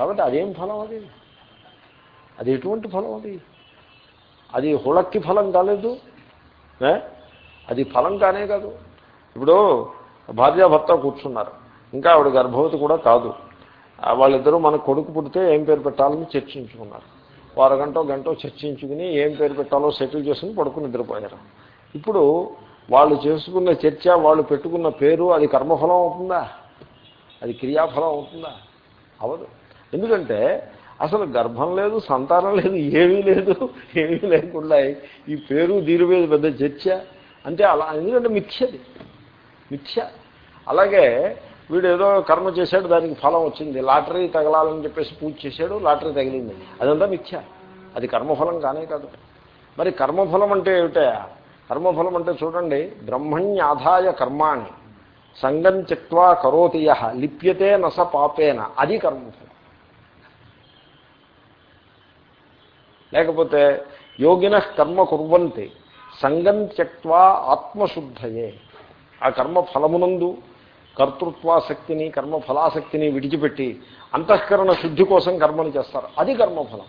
కాబట్టి అదేం ఫలం అది? అది ఎటువంటి ఫలం అది? అది హుళక్కి ఫలం కాలేదు అది ఫలం కానే కాదు. ఇప్పుడు భార్యాభర్త కూర్చున్నారు. ఇంకా ఆవిడ గర్భవతి కూడా కాదు. వాళ్ళిద్దరూ మన కొడుకు పుడితే ఏం పేరు పెట్టాలని చర్చించుకున్నారు. వారగంటో గంటో గంట చర్చించుకుని ఏం పేరు పెట్టాలో సెటిల్ చేసుకుని పడుకుని నిద్రపోయారు. ఇప్పుడు వాళ్ళు చేసుకున్న చర్చ వాళ్ళు పెట్టుకున్న పేరు అది కర్మఫలం అవుతుందా? అది క్రియాఫలం అవుతుందా? అవదు. ఎందుకంటే అసలు గర్భం లేదు సంతానం లేదు ఏమీ లేదు ఏమీ లేకుండా ఈ పేరు దీని మీద పెద్ద చర్చ. అంటే అలా ఎందుకంటే మిథ్యది మిథ్య. అలాగే వీడు ఏదో కర్మ చేశాడు దానికి ఫలం వచ్చింది. లాటరీ తగలాలని చెప్పేసి పూజ చేశాడు లాటరీ తగిలింది. అదంతా మిథ్య. అది కర్మఫలం కానే కాదు. మరి కర్మఫలం అంటే ఏమిటయా కర్మఫలం అంటే చూడండి బ్రహ్మణ్యాధాయ కర్మాణి. సంగం త్యక్వా కరోతి యహ. లిప్యతే నస పాపేన. అది కర్మఫలం. లేకపోతే యోగిన కర్మ కుర్వంతి సంగం త్యక్వా ఆత్మశుద్ధయే. ఆ కర్మ ఫలమునందు కర్తృత్వాసక్తిని కర్మఫలాసక్తిని విడిచిపెట్టి అంతఃకరణ శుద్ధి కోసం కర్మను చేస్తారు. అది కర్మఫలం.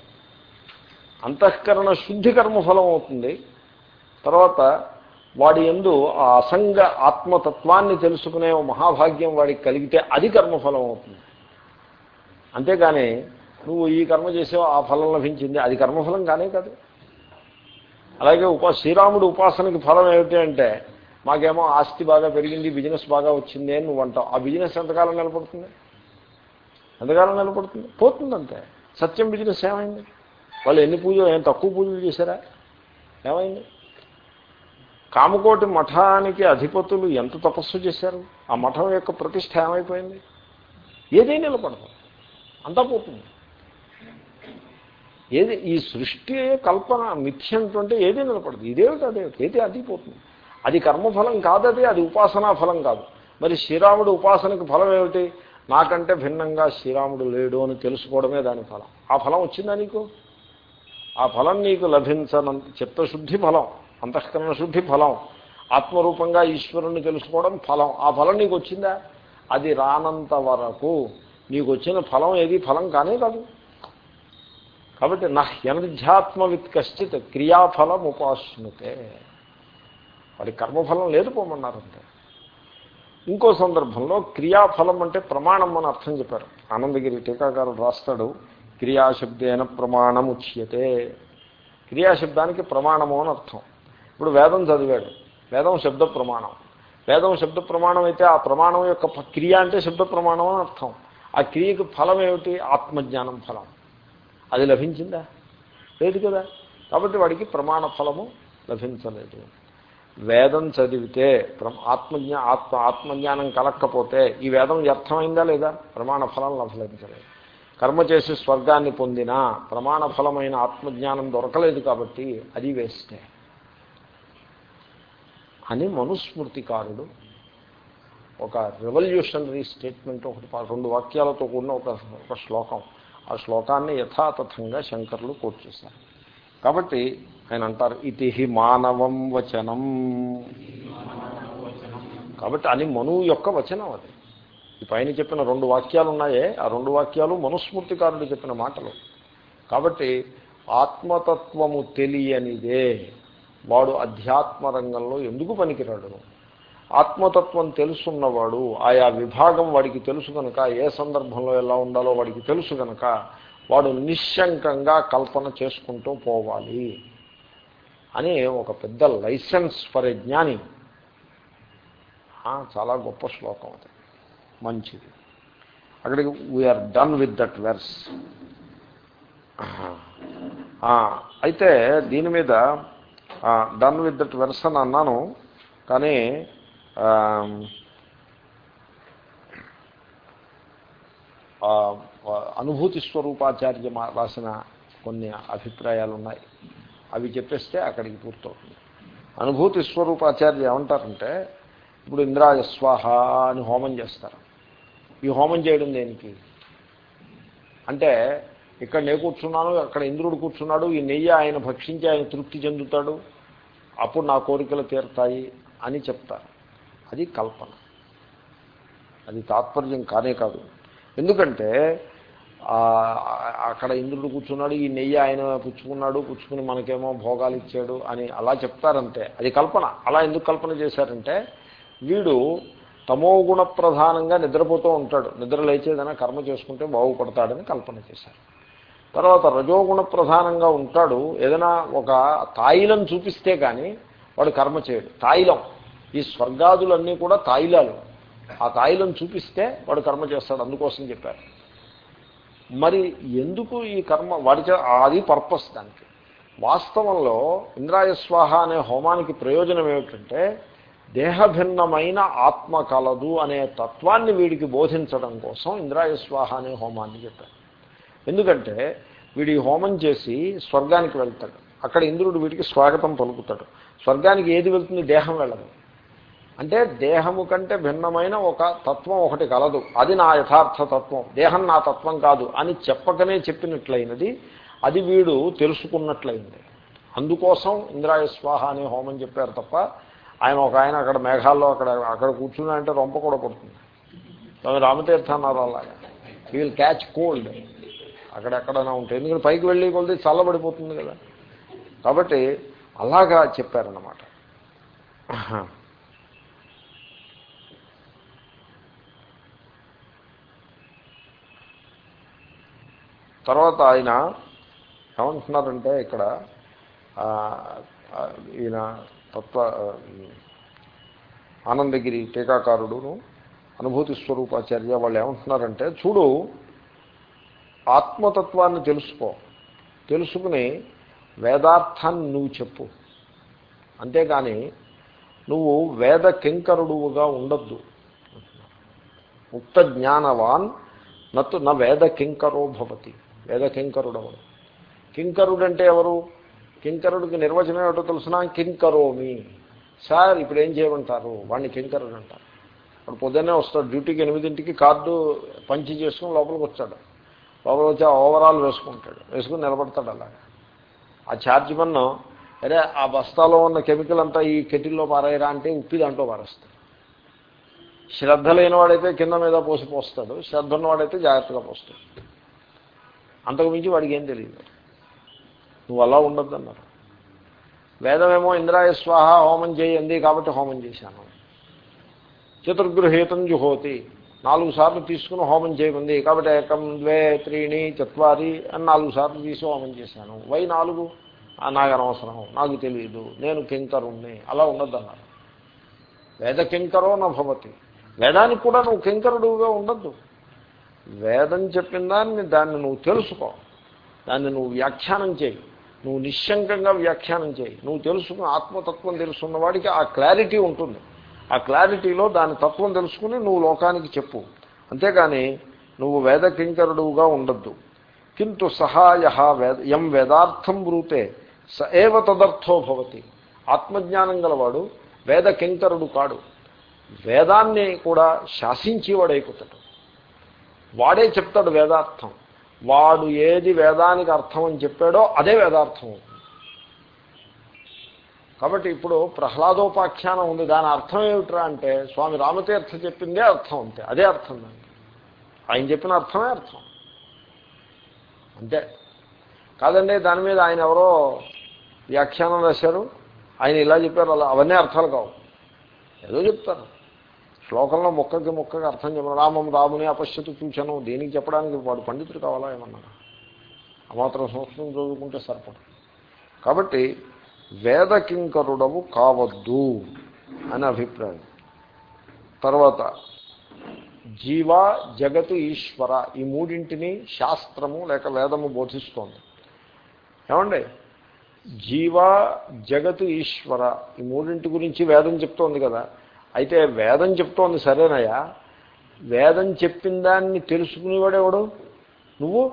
అంతఃకరణ శుద్ధి కర్మఫలం అవుతుంది. తర్వాత వాడి ఎందు ఆ అసంగ ఆత్మతత్వాన్ని తెలుసుకునే మహాభాగ్యం వాడికి కలిగితే అది కర్మఫలం అవుతుంది. అంతేగాని నువ్వు ఈ కర్మ చేసావు ఆ ఫలం లభించింది. అది కర్మఫలం కానే కాదు. అలాగే ఉపా శ్రీరాముడు ఉపాసనకి ఫలం ఏమిటి అంటే మాకేమో ఆస్తి బాగా పెరిగింది బిజినెస్ బాగా వచ్చింది అని నువ్వు అంటావు. ఆ బిజినెస్ ఎంతకాలం నిలబడుతుంది? ఎంతకాలం నిలబడుతుంది? పోతుంది అంతే సత్యం బిజినెస్ ఏమైంది? వాళ్ళు ఎన్ని పూజలు ఏం తక్కువ పూజలు చేశారా? ఏమైంది? కామకోటి మఠానికి అధిపతులు ఎంత తపస్సు చేశారు? ఆ మఠం యొక్క ప్రతిష్ట ఏమైపోయింది? ఏదైనా నిలబడదు. అంతా పోతుంది. ఏది ఈ సృష్టి కల్పన మిథ్యంటుంటే ఏదీ నిలబడదు? ఇదేమిటి అదేమిటి ఏది అది పోతుంది అది కర్మఫలం కాదది అది ఉపాసనా ఫలం కాదు. మరి శ్రీరాముడు ఉపాసనకి ఫలం ఏమిటి? నాకంటే భిన్నంగా శ్రీరాముడు లేడు అని తెలుసుకోవడమే దాని ఫలం. ఆ ఫలం వచ్చిందా నీకు? ఆ ఫలం నీకు లభించనంత చిత్తశుద్ధి ఫలం అంతఃకరణ శుద్ధి ఫలం ఆత్మరూపంగా ఈశ్వరుణ్ణి తెలుసుకోవడం ఫలం. ఆ ఫలం నీకు వచ్చిందా? అది రానంత వరకు నీకు వచ్చిన ఫలం ఏది? ఫలం కానే కాదు. కాబట్టి నా హ్యనధ్యాత్మవిత్ కశ్చిత్ క్రియాఫలం ఉపాశ్నుతే. వాడి కర్మఫలం లేదు పోమన్నారంటే ఇంకో సందర్భంలో క్రియాఫలం అంటే ప్రమాణం అని అర్థం చెప్పారు. ఆనందగిరి టీకాకారుడు రాస్తాడు క్రియాశబ్దేన ప్రమాణం ఉచ్యతే. క్రియాశబ్దానికి ప్రమాణము అని అర్థం. ఇప్పుడు వేదం చదివాడు వేదం శబ్ద ప్రమాణం. వేదం శబ్ద ప్రమాణం అయితే ఆ ప్రమాణం యొక్క క్రియ అంటే శబ్ద ప్రమాణం అని అర్థం. ఆ క్రియకు ఫలం ఏమిటి? ఆత్మజ్ఞానం ఫలం. అది లభించిందా? లేదు కదా. కాబట్టి వాడికి ప్రమాణ ఫలము లభించలేదు. వేదం చదివితే ప్ర- ఆత్మజ్ఞా ఆత్మ ఆత్మజ్ఞానం కలక్కపోతే ఈ వేదం వ్యర్థమైందా లేదా? ప్రమాణ ఫలం లభించలేదు. కర్మ చేసి స్వర్గాన్ని పొందినా ప్రమాణ ఫలమైన ఆత్మజ్ఞానం దొరకలేదు కాబట్టి అది వేస్తే. అని మనుస్మృతికారుడు ఒక రెవల్యూషనరీ స్టేట్మెంట్ ఒకటి రెండు వాక్యాలతో కూడిన ఒక ఒక శ్లోకం. ఆ శ్లోకాన్ని యథాతథంగా శంకర్లు కోట్ చేశారు. కాబట్టి ఆయన అంటారు ఇది మానవం వచనం. కాబట్టి అని మనువు యొక్క వచనం అది. ఈ పైన చెప్పిన రెండు వాక్యాలు ఉన్నాయే ఆ రెండు వాక్యాలు మనుస్మృతికారుడు చెప్పిన మాటలు. కాబట్టి ఆత్మతత్వము తెలియనిదే. వాడు అధ్యాత్మ రంగంలో ఎందుకు పనికిరాడు? ఆత్మతత్వం తెలుసున్నవాడు ఆయా విభాగం వాడికి తెలుసు కనుక ఏ సందర్భంలో ఎలా ఉండాలో వాడికి తెలుసు కనుక వాడు నిశ్శంకంగా కల్పన చేసుకుంటూ పోవాలి అని ఒక పెద్ద లైసెన్స్ ఫర్ ఎ జ్ఞాని. చాలా గొప్ప శ్లోకం అది. మంచిది. అక్కడికి we're done with that verse అయితే దీని మీద డన్ విత్ దట్ వెర్స్ అని అన్నాను. కానీ Um, అనుభూతి స్వరూపాచార్య మా- రాసిన కొన్ని అభిప్రాయాలు ఉన్నాయి అవి చెప్పేస్తే అక్కడికి పూర్తవుతుంది. అనుభూతి స్వరూపాచార్య ఏమంటారంటే ఇప్పుడు ఇంద్రాయ స్వాహ అని హోమం చేస్తారు. ఈ హోమం చేయడం దేనికి? అంటే ఇక్కడ నేను కూర్చున్నాను అక్కడ ఇంద్రుడు కూర్చున్నాడు ఈ నెయ్యి ఆయన భక్షించి ఆయన తృప్తి చెందుతాడు అప్పుడు నా కోరికలు తీరుతాయి అని చెప్తారు. అది కల్పన. అది తాత్పర్యం కానే కాదు. ఎందుకంటే అక్కడ ఇంద్రుడు కూర్చున్నాడు ఈ నెయ్యి ఆయన పుచ్చుకున్నాడు పుచ్చుకుని మనకేమో భోగాలు ఇచ్చాడు అని అలా చెప్తారంటే అది కల్పన. అలా ఎందుకు కల్పన చేశారంటే వీడు తమో గుణ ప్రధానంగా నిద్రపోతూ ఉంటాడు. నిద్ర లేచేదైనా కర్మ చేసుకుంటే బాగుపడతాడని కల్పన చేశారు. తర్వాత రజోగుణ ప్రధానంగా ఉంటాడు. ఏదైనా ఒక తాయిలం చూపిస్తే కానీ వాడు కర్మ చేయడు. తాయిలం. ఈ స్వర్గాదులన్నీ కూడా తాయిలాలు. ఆ తాయిలం చూపిస్తే వాడు కర్మ చేస్తాడు అందుకోసం చెప్పారు. మరి ఎందుకు ఈ కర్మ? వాడి అది పర్పస్ దానికి. వాస్తవంలో ఇంద్రాయస్వాహ అనే హోమానికి ప్రయోజనం ఏమిటంటే దేహభిన్నమైన ఆత్మ కలదు అనే తత్వాన్ని వీడికి బోధించడం కోసం ఇంద్రాయస్వాహ అనే హోమాన్ని చెప్పారు. ఎందుకంటే వీడి హోమం చేసి స్వర్గానికి వెళ్తాడు. అక్కడ ఇంద్రుడు వీడికి స్వాగతం పలుకుతాడు. స్వర్గానికి ఏది వెళ్తుంది? దేహం వెళ్ళదు. అంటే దేహము కంటే భిన్నమైన ఒక తత్వం ఒకటి కలదు. అది నా యథార్థ తత్వం. దేహం నా తత్వం కాదు అని చెప్పకనే చెప్పినట్లయినది అది వీడు తెలుసుకున్నట్లయింది. అందుకోసం ఇంద్రాయ స్వాహ అనే హోమం చెప్పారు తప్ప ఆయన ఒక ఆయన అక్కడ మేఘాల్లో అక్కడ అక్కడ కూర్చున్నా అంటే రొంప కూడా పడుతుంది. స్వామి రామతీర్థ అన్నారు అలాగా హీ విల్ క్యాచ్ కోల్డ్ అక్కడెక్కడైనా ఉంటాయి ఎందుకంటే పైకి వెళ్ళి కొలిది చల్లబడిపోతుంది కదా. కాబట్టి అలాగా చెప్పారన్నమాట. తర్వాత ఆయన ఏమంటున్నారంటే ఇక్కడ ఈయన తత్వ ఆనందగిరి టీకాకారుడును అనుభూతి స్వరూపాచార్య వాళ్ళు ఏమంటున్నారంటే చూడు ఆత్మతత్వాన్ని తెలుసుకో. తెలుసుకుని వేదార్థాన్ని నువ్వు చెప్పు. అంతేకాని నువ్వు వేద కింకరుడువుగా ఉండద్దు. ముక్త జ్ఞానవాన్ నత్తు నా వేద కింకరో భవతి. వేద కింకరుడు అంటే ఎవరు? కింకరుడికి నిర్వచనం ఏమిటో తెలుసిన? కింకరోమి. సార్ ఇప్పుడు ఏం చేయమంటారు? వాడిని కింకరుడు అంటారు వాడు పొద్దున్నే వస్తాడు డ్యూటీకి ఎనిమిదింటికి కార్డు పంచి చేసుకుని లోపలికి వచ్చాడు. లోపల వచ్చి ఓవరాల్ వేసుకుంటాడు. వేసుకుని నిలబడతాడు అలాగా. ఆ ఛార్జ్ మన్ను అరే ఆ బస్తాలో ఉన్న కెమికల్ అంతా ఈ కెటిల్లో పారాయరా అంటే ఉప్పి దాంట్లో పారేస్తాడు. శ్రద్ధ లేనివాడైతే కింద మీద పోసి పోస్తాడు. శ్రద్ధ ఉన్నవాడైతే జాగ్రత్తగా పోస్తాడు. అంతకుమించి వాడికి ఏం తెలియదు. నువ్వు అలా ఉండద్దు అన్నారు. వేదమేమో ఇంద్రాయ స్వాహ హోమం చేయండి కాబట్టి హోమం చేశాను. చతుర్గృహీతం జుహోతి. నాలుగు సార్లు తీసుకుని హోమం చేయమంది. కాబట్టి ఏకం ద్వే త్రీణి చత్వారి అని నాలుగు సార్లు తీసి హోమం చేశాను. వై నాలుగు? నాకు అనవసరం నాకు తెలియదు నేను కింకరుణ్ణి. అలా ఉండద్దన్నారు వేద కింకరో నభవతి వేదానికి కూడా నువ్వు కింకరుడుగా ఉండద్దు. వేదం చెప్పిన దాన్ని దాన్ని నువ్వు తెలుసుకో. దాన్ని నువ్వు వ్యాఖ్యానం చేయి. నువ్వు నిశ్శంకంగా వ్యాఖ్యానం చేయి. నువ్వు తెలుసుకుని ఆత్మతత్వం తెలుసుకున్నవాడికి ఆ క్లారిటీ ఉంటుంది. ఆ క్లారిటీలో దాని తత్వం తెలుసుకుని నువ్వు లోకానికి చెప్పు. అంతేగాని నువ్వు వేద కింకరుడుగా ఉండద్దు. కింటు సహాయ వేద ఎం వేదార్థం బ్రూతే స ఏవ తదర్థో భవతి. ఆత్మజ్ఞానం గలవాడు వేద కింకరుడు కాడు. వేదాన్ని కూడా శాసించేవాడైపోతాడు. వాడే చెప్తాడు వేదార్థం. వాడు ఏది వేదానికి అర్థం అని చెప్పాడో అదే వేదార్థం కాబట్టి ఇప్పుడు ప్రహ్లాదోపాఖ్యానం ఉంది. దాని అర్థం ఏమిట్రా అంటే స్వామి రామతీర్థ చెప్పిందే అర్థం అంతే. అదే అర్థం దానికి. ఆయన చెప్పిన అర్థమే అర్థం. అంతే. కాదండి దాని మీద ఆయన ఎవరో వ్యాఖ్యానం రాశారు. ఆయన ఇలా చెప్పారు. అలా అవన్నీ అర్థాలు కావు. ఏదో చెప్తారు. శ్లోకంలో మొక్కకి మొక్కకి అర్థం చెప్పడం రామం రాముని అపశ్యతు చూశాను దేనికి చెప్పడానికి వాడు పండితుడు కావాలా ఏమన్నా అమాత్రం సంస్కృతం చదువుకుంటే సరిపడు కాబట్టి వేదకింకరుడవు కావద్దు అనే అభిప్రాయం. తర్వాత జీవ జగతు ఈశ్వర ఈ మూడింటిని శాస్త్రము లేక వేదము బోధిస్తోంది. ఏమండి? జీవ జగతు ఈశ్వర ఈ మూడింటి గురించి వేదం చెప్తోంది కదా. అయితే వేదం చెప్తోంది సరేనయ్యా వేదం చెప్పిన దాన్ని తెలుసుకునేవాడెవడు నువ్వు?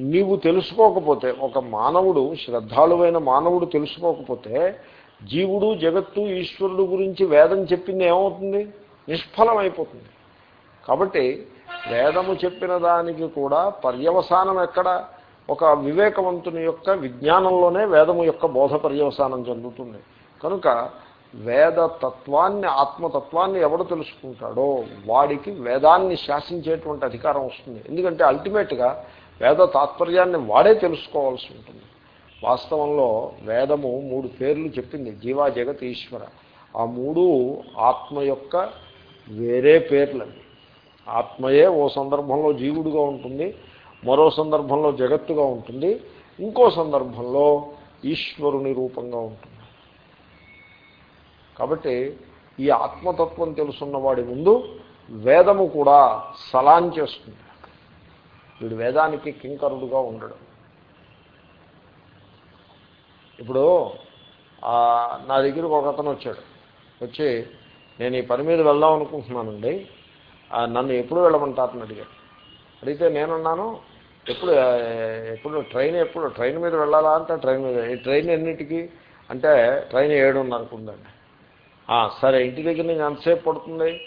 నీవు తెలుసుకోకపోతే ఒక మానవుడు శ్రద్ధాళువైన మానవుడు తెలుసుకోకపోతే జీవుడు జగత్తు ఈశ్వరుడు గురించి వేదం చెప్పింది ఏమవుతుంది? నిష్ఫలమైపోతుంది. కాబట్టి వేదము చెప్పిన దానికి కూడా పర్యవసానం ఎక్కడ? ఒక వివేకవంతుని యొక్క విజ్ఞానంలోనే వేదము యొక్క బోధ పర్యవసానం చెందుతుంది కనుక వేద తత్వాన్ని ఆత్మతత్వాన్ని ఎవడు తెలుసుకుంటాడో వాడికి వేదాన్ని శాసించేటువంటి అధికారం వస్తుంది. ఎందుకంటే అల్టిమేట్గా వేద తాత్పర్యాన్ని వాడే తెలుసుకోవాల్సి ఉంటుంది. వాస్తవంలో వేదము మూడు పేర్లు చెప్పింది జీవా జగత్ ఈశ్వర. ఆ మూడు ఆత్మ యొక్క వేరే పేర్లవి. ఆత్మయే ఓ సందర్భంలో జీవుడుగా ఉంటుంది మరో సందర్భంలో జగత్తుగా ఉంటుంది ఇంకో సందర్భంలో ఈశ్వరుని రూపంగా ఉంటుంది. కాబట్టి ఈ ఆత్మతత్వం తెలుసున్నవాడి ముందు వేదము కూడా సలాం చేస్తుంది. వీడు వేదానికి కింకరుడుగా ఉండడం. ఇప్పుడు నా దగ్గరకు ఒక అతను వచ్చాడు. వచ్చి నేను ఈ పని మీద వెళ్దాం అనుకుంటున్నానండి. నన్ను ఎప్పుడు వెళ్ళమంటారని అడిగాడు. అడిగితే నేనున్నాను ఎప్పుడు ఎప్పుడు ట్రైన్ ఎప్పుడు ట్రైన్ మీద వెళ్ళాలా అంటే ట్రైన్ మీద ఈ ట్రైన్ ఎన్నిటికి? అంటే ట్రైన్ ఏడున్నరకు ఉందండి. సరే ఇంటి దగ్గర నుంచి ఎంతసేపు పడుతుంది?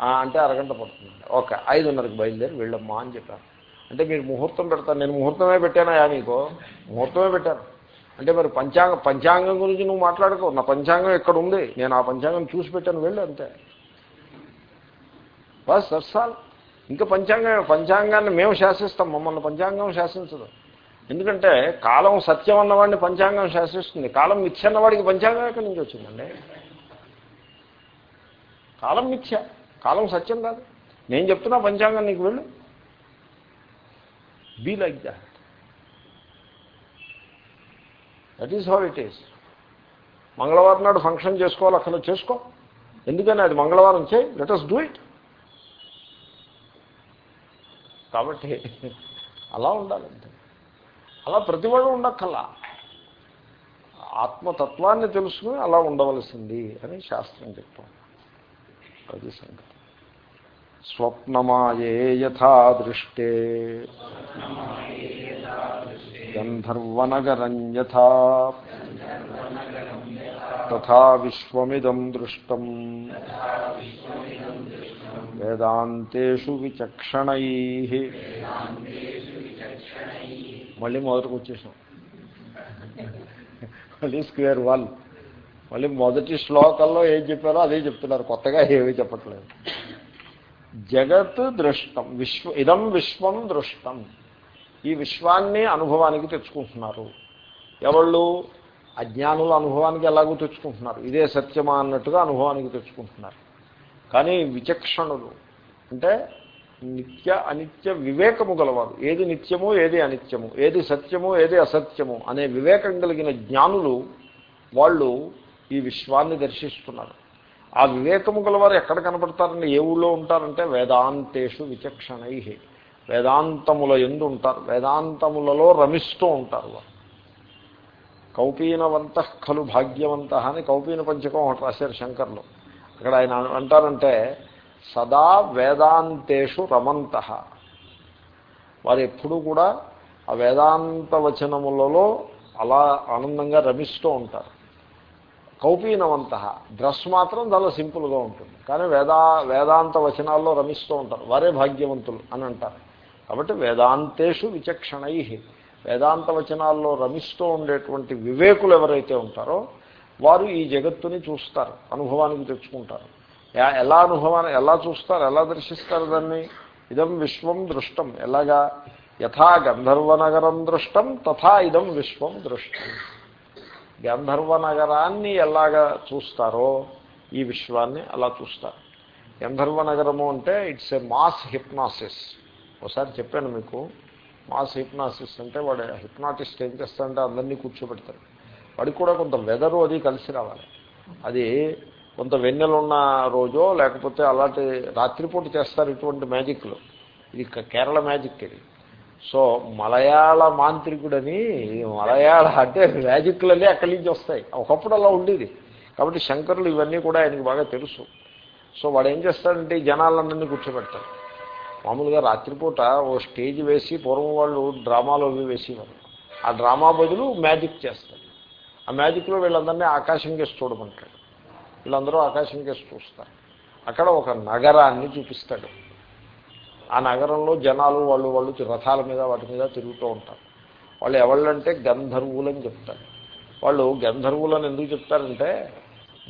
అంటే అరగంట పడుతుంది. ఓకే ఐదున్నరకు బయలుదేరి వెళ్ళమ్మా అని చెప్పాను. అంటే మీరు ముహూర్తం పెడతాను నేను ముహూర్తమే పెట్టానా నీకు? ముహూర్తమే పెట్టాను. అంటే మరి పంచాంగ పంచాంగం గురించి నువ్వు మాట్లాడుకో. నా పంచాంగం ఎక్కడ ఉంది? నేను ఆ పంచాంగం చూసి పెట్టాను. వెళ్ళు అంతే. బస్ దర్శాల్ ఇంకా పంచాంగం పంచాంగాన్ని మేము శాసిస్తాం. మమ్మల్ని పంచాంగం శాసించదు. ఎందుకంటే కాలం సత్యం అన్నవాడిని పంచాంగం శాసిస్తుంది. కాలం మిథ్య అన్నవాడికి పంచాంగం ఎక్కడి నుంచి వచ్చిందండి? కాలం మిథ్య. కాలం సత్యం కాదు. నేను చెప్తున్నా పంచాంగం నీకు వెళ్ళు. Be like that that is how it is మంగళవారం నాడు ఫంక్షన్ చేసుకోవాలి అక్కడ చేసుకో. ఎందుకని అది మంగళవారం చేయి లెట్ డూ ఇట్ కాబట్టి అలా ఉండాలంటే అలా ప్రతివాడు ఉండక్కల్లా ఆత్మతత్వాన్ని తెలుసుకుని అలా ఉండవలసింది అని శాస్త్రం చెప్తాం అది సంగతి స్వప్నమాయే యథా దృష్టే గంధర్వనగరం యథా తథా విశ్వమిదం దృష్టం వేదాంతేషు విచక్షణై మళ్ళీ మొదటికి వచ్చేసాం మళ్ళీ స్క్వేర్ వన్ మళ్ళీ మొదటి శ్లోకంలో ఏం చెప్పారో అదే చెప్తున్నారు. కొత్తగా ఏమీ చెప్పట్లేదు. జగత్ దృష్టం విశ్వ ఇదం విశ్వం దృష్టం. ఈ విశ్వాన్ని అనుభవానికి తెచ్చుకుంటున్నారు. ఎవళ్ళు? అజ్ఞానుల అనుభవానికి ఎలాగో తెచ్చుకుంటున్నారు. ఇదే సత్యమా అన్నట్టుగా అనుభవానికి తెచ్చుకుంటున్నారు. కానీ విచక్షణులు అంటే నిత్య అనిత్య వివేకము గలవారు. ఏది నిత్యము ఏది అనిత్యము? ఏది సత్యము ఏది అసత్యము? అనే వివేకం కలిగిన జ్ఞానులు వాళ్ళు ఈ విశ్వాన్ని దర్శిస్తున్నారు ఆ వివేకము గలవారు ఎక్కడ కనపడతారండి? ఏ ఊళ్ళో ఉంటారంటే వేదాంతేషు విచక్షణై. వేదాంతముల ఎందు ఉంటారు. వేదాంతములలో రమిస్తూ ఉంటారు వారు. కౌపీనవంత ఖలు భాగ్యవంత అని కౌపీన పంచకం ఒకటి రాశారు శంకర్లు. అక్కడ ఆయన అంటారంటే సదా వేదాంతేషు రమంత. వారు ఎప్పుడూ కూడా ఆ వేదాంత వచనములలో అలా ఆనందంగా రమిస్తూ ఉంటారు. కౌపీనవంత. డ్రెస్ మాత్రం చాలా సింపుల్గా ఉంటుంది. కానీ వేదా వేదాంత వచనాల్లో రమిస్తూ ఉంటారు. వారే భాగ్యవంతులు అని అంటారు. కాబట్టి వేదాంతేషు విచక్షణై. వేదాంత వచనాల్లో రమిస్తూ ఉండేటువంటి వివేకులు ఎవరైతే ఉంటారో వారు ఈ జగత్తుని చూస్తారు. అనుభవానికి తెచ్చుకుంటారు. ఎలా అనుభవాన్ని ఎలా చూస్తారు ఎలా దర్శిస్తారు దాన్ని? ఇదం విశ్వం దృష్టం. ఎలాగా? యథా గంధర్వనగరం దృష్టం తథా ఇదం విశ్వం దృష్టం. గంధర్వనగరాన్ని ఎలాగా చూస్తారో ఈ విశ్వాన్ని అలా చూస్తారు. గంధర్వనగరము అంటే ఇట్స్ ఎ మాస్ హిప్నాసిస్ ఒకసారి చెప్పాను మీకు మాస్ హిప్నాసిస్ అంటే వాడు హిప్నాటిస్ట్ ఏం చేస్తాడంటే అందరినీ కూర్చోబెడతారు వాడికి కూడా కొంత వెదరు అది కలిసి రావాలి. అది కొంత వెన్నెలున్న రోజో లేకపోతే అలాంటి రాత్రిపూట చేస్తారు ఇటువంటి మ్యాజిక్లు ఇది కేరళ మ్యాజిక్ ఇది. సో మలయాళ మాంత్రికుడని మలయాళ అంటే మ్యాజిక్లన్నీ అక్కడి నుంచి వస్తాయి. ఒకప్పుడు అలా ఉండేది. కాబట్టి శంకరులు ఇవన్నీ కూడా ఆయనకి బాగా తెలుసు. సో వాడు ఏం చేస్తాడంటే ఈ జనాలందరినీ కూర్చోబెడతాడు. మామూలుగా రాత్రిపూట ఓ స్టేజ్ వేసి పూర్వం వాళ్ళు డ్రామాలు అవి వేసేవారు. ఆ డ్రామా బదులు మ్యాజిక్ చేస్తారు. ఆ మ్యాజిక్లో వీళ్ళందరినీ ఆకాశం కేసి చూడమంటాడు. వీళ్ళందరూ ఆకాశం కేసి చూస్తారు. అక్కడ ఒక నగరాన్ని చూపిస్తాడు. ఆ నగరంలో జనాలు వాళ్ళు వాళ్ళు రథాల మీద వాటి మీద తిరుగుతూ ఉంటారు. వాళ్ళు ఎవళ్ళంటే గంధర్వులని చెప్తారు. వాళ్ళు గంధర్వులని ఎందుకు చెప్తారంటే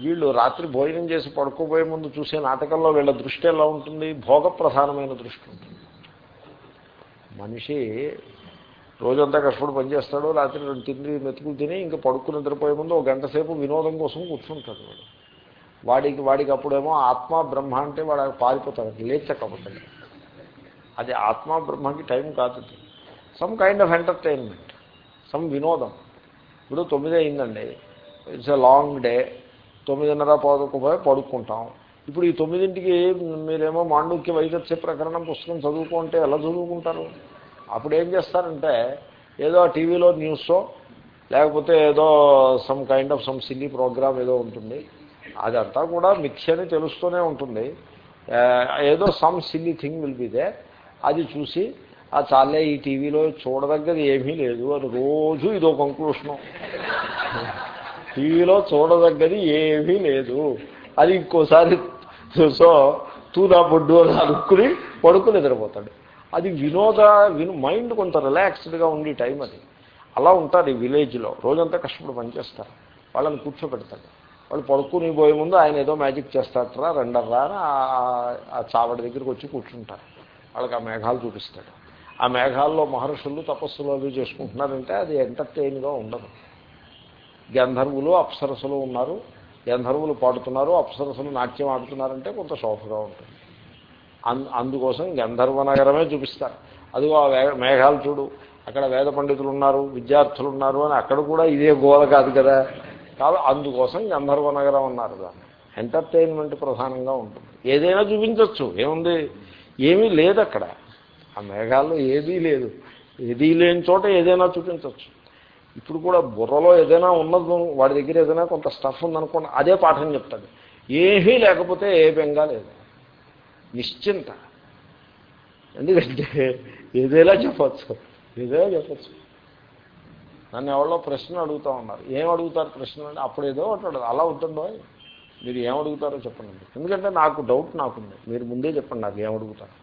వీళ్ళు రాత్రి భోజనం చేసి పడుకోబోయే ముందు చూసే నాటకంలో వీళ్ళ దృష్టి ఎలా ఉంటుంది? భోగ ప్రధానమైన దృష్టి ఉంటుంది. మనిషి రోజంతా కష్టపడి పనిచేస్తాడు రాత్రి రెండు తిండి మెతుకులు తిని ఇంకా పడుకుని నిద్రపోయే ముందు ఒక గంట సేపు వినోదం కోసం కూర్చుంటాడు వాడు. వాడికి వాడికి అప్పుడేమో ఆత్మ బ్రహ్మ అంటే వాడు పారిపోతాడు లేచకపోతాడు అది ఆత్మ బ్రహ్మకి టైం కాదు. Some kind of entertainment some వినోదం. ఇప్పుడు తొమ్మిది అయిందండి. ఇట్స్ ఎ లాంగ్ డే తొమ్మిదిన్నర పోదకపోయి పడుకుంటాం. ఇప్పుడు ఈ తొమ్మిదింటికి మీరేమో మాండూక్య వైద్య ప్రకరణం పుస్తకం చదువుకుంటే ఎలా చదువుకుంటారు? అప్పుడు ఏం చేస్తారంటే ఏదో టీవీలో న్యూస్ లేకపోతే ఏదో some kind of some silly programme ఏదో ఉంటుంది. అదంతా కూడా మిథ్యని తెలుస్తూనే ఉంటుంది. ఏదో some silly thing will be there అది చూసి ఆ చాలే ఈ టీవీలో చూడదగ్గది ఏమీ లేదు అని రోజు ఇదో కంక్లూషను టీవీలో చూడదగ్గది ఏమీ లేదు. అది ఇంకోసారి సో తూదా బొడ్డు అని అనుకుని పడుకుని నిద్రపోతాడు. అది వినోద విను మైండ్ కొంత రిలాక్స్డ్గా ఉండే టైం అది. అలా ఉంటారు ఈ విలేజ్లో. రోజంతా కష్టపడి పనిచేస్తారు. వాళ్ళని కూర్చోబెడతాడు. వాళ్ళు పడుకుని పోయే ముందు ఆయన ఏదో మ్యాజిక్ చేస్తారా రెండర్రా అని ఆ చావడి దగ్గరికి వచ్చి కూర్చుంటారు. వాళ్ళకి ఆ మేఘాలు చూపిస్తాడు. ఆ మేఘాల్లో మహర్షులు తపస్సులు అవి చేసుకుంటున్నారంటే అది ఎంటర్టైన్గా ఉండదు. గంధర్వులు అప్సరసులు ఉన్నారు. గంధర్వులు పాడుతున్నారు అప్సరసులు నాట్యం ఆడుతున్నారంటే కొంత శోభగా ఉంటుంది. అందుకోసం గంధర్వ నగరమే చూపిస్తారు. అదిగో ఆ మేఘాలు చూడు అక్కడ వేద పండితులు ఉన్నారు విద్యార్థులు ఉన్నారు అని అక్కడ కూడా ఇదే గోల కాదు కదా. కాబట్టి అందుకోసం గంధర్వ నగరం అన్నారు దాన్ని. ఎంటర్టైన్మెంట్ ప్రధానంగా ఉంటుంది. ఏదైనా చూపించవచ్చు ఏముంది? ఏమీ లేదు అక్కడ. ఆ మేఘాల్లో ఏదీ లేదు. ఏదీ లేని చోట ఏదైనా చూపించవచ్చు. ఇప్పుడు కూడా బుర్రలో ఏదైనా ఉన్నదో వాడి దగ్గర ఏదైనా కొంత స్టఫ్ ఉందనుకోండి అదే పాఠం చెప్తాడు. ఏమీ లేకపోతే ఏ బెంగా లేదు. నిశ్చింత. ఎందుకంటే ఏదేలా చెప్పచ్చు. ఏదేలా చెప్పచ్చు. నన్ను ఎవరో ప్రశ్న అడుగుతూ ఉన్నారు. ఏం అడుగుతారు ప్రశ్న? అంటే అప్పుడు ఏదో ఒకటి అలా ఉంటుందో మీరు ఏమడుగుతారో చెప్పండి. ఎందుకంటే నాకు డౌట్ నాకుంది. మీరు ముందే చెప్పండి నాకు ఏమడుగుతారు.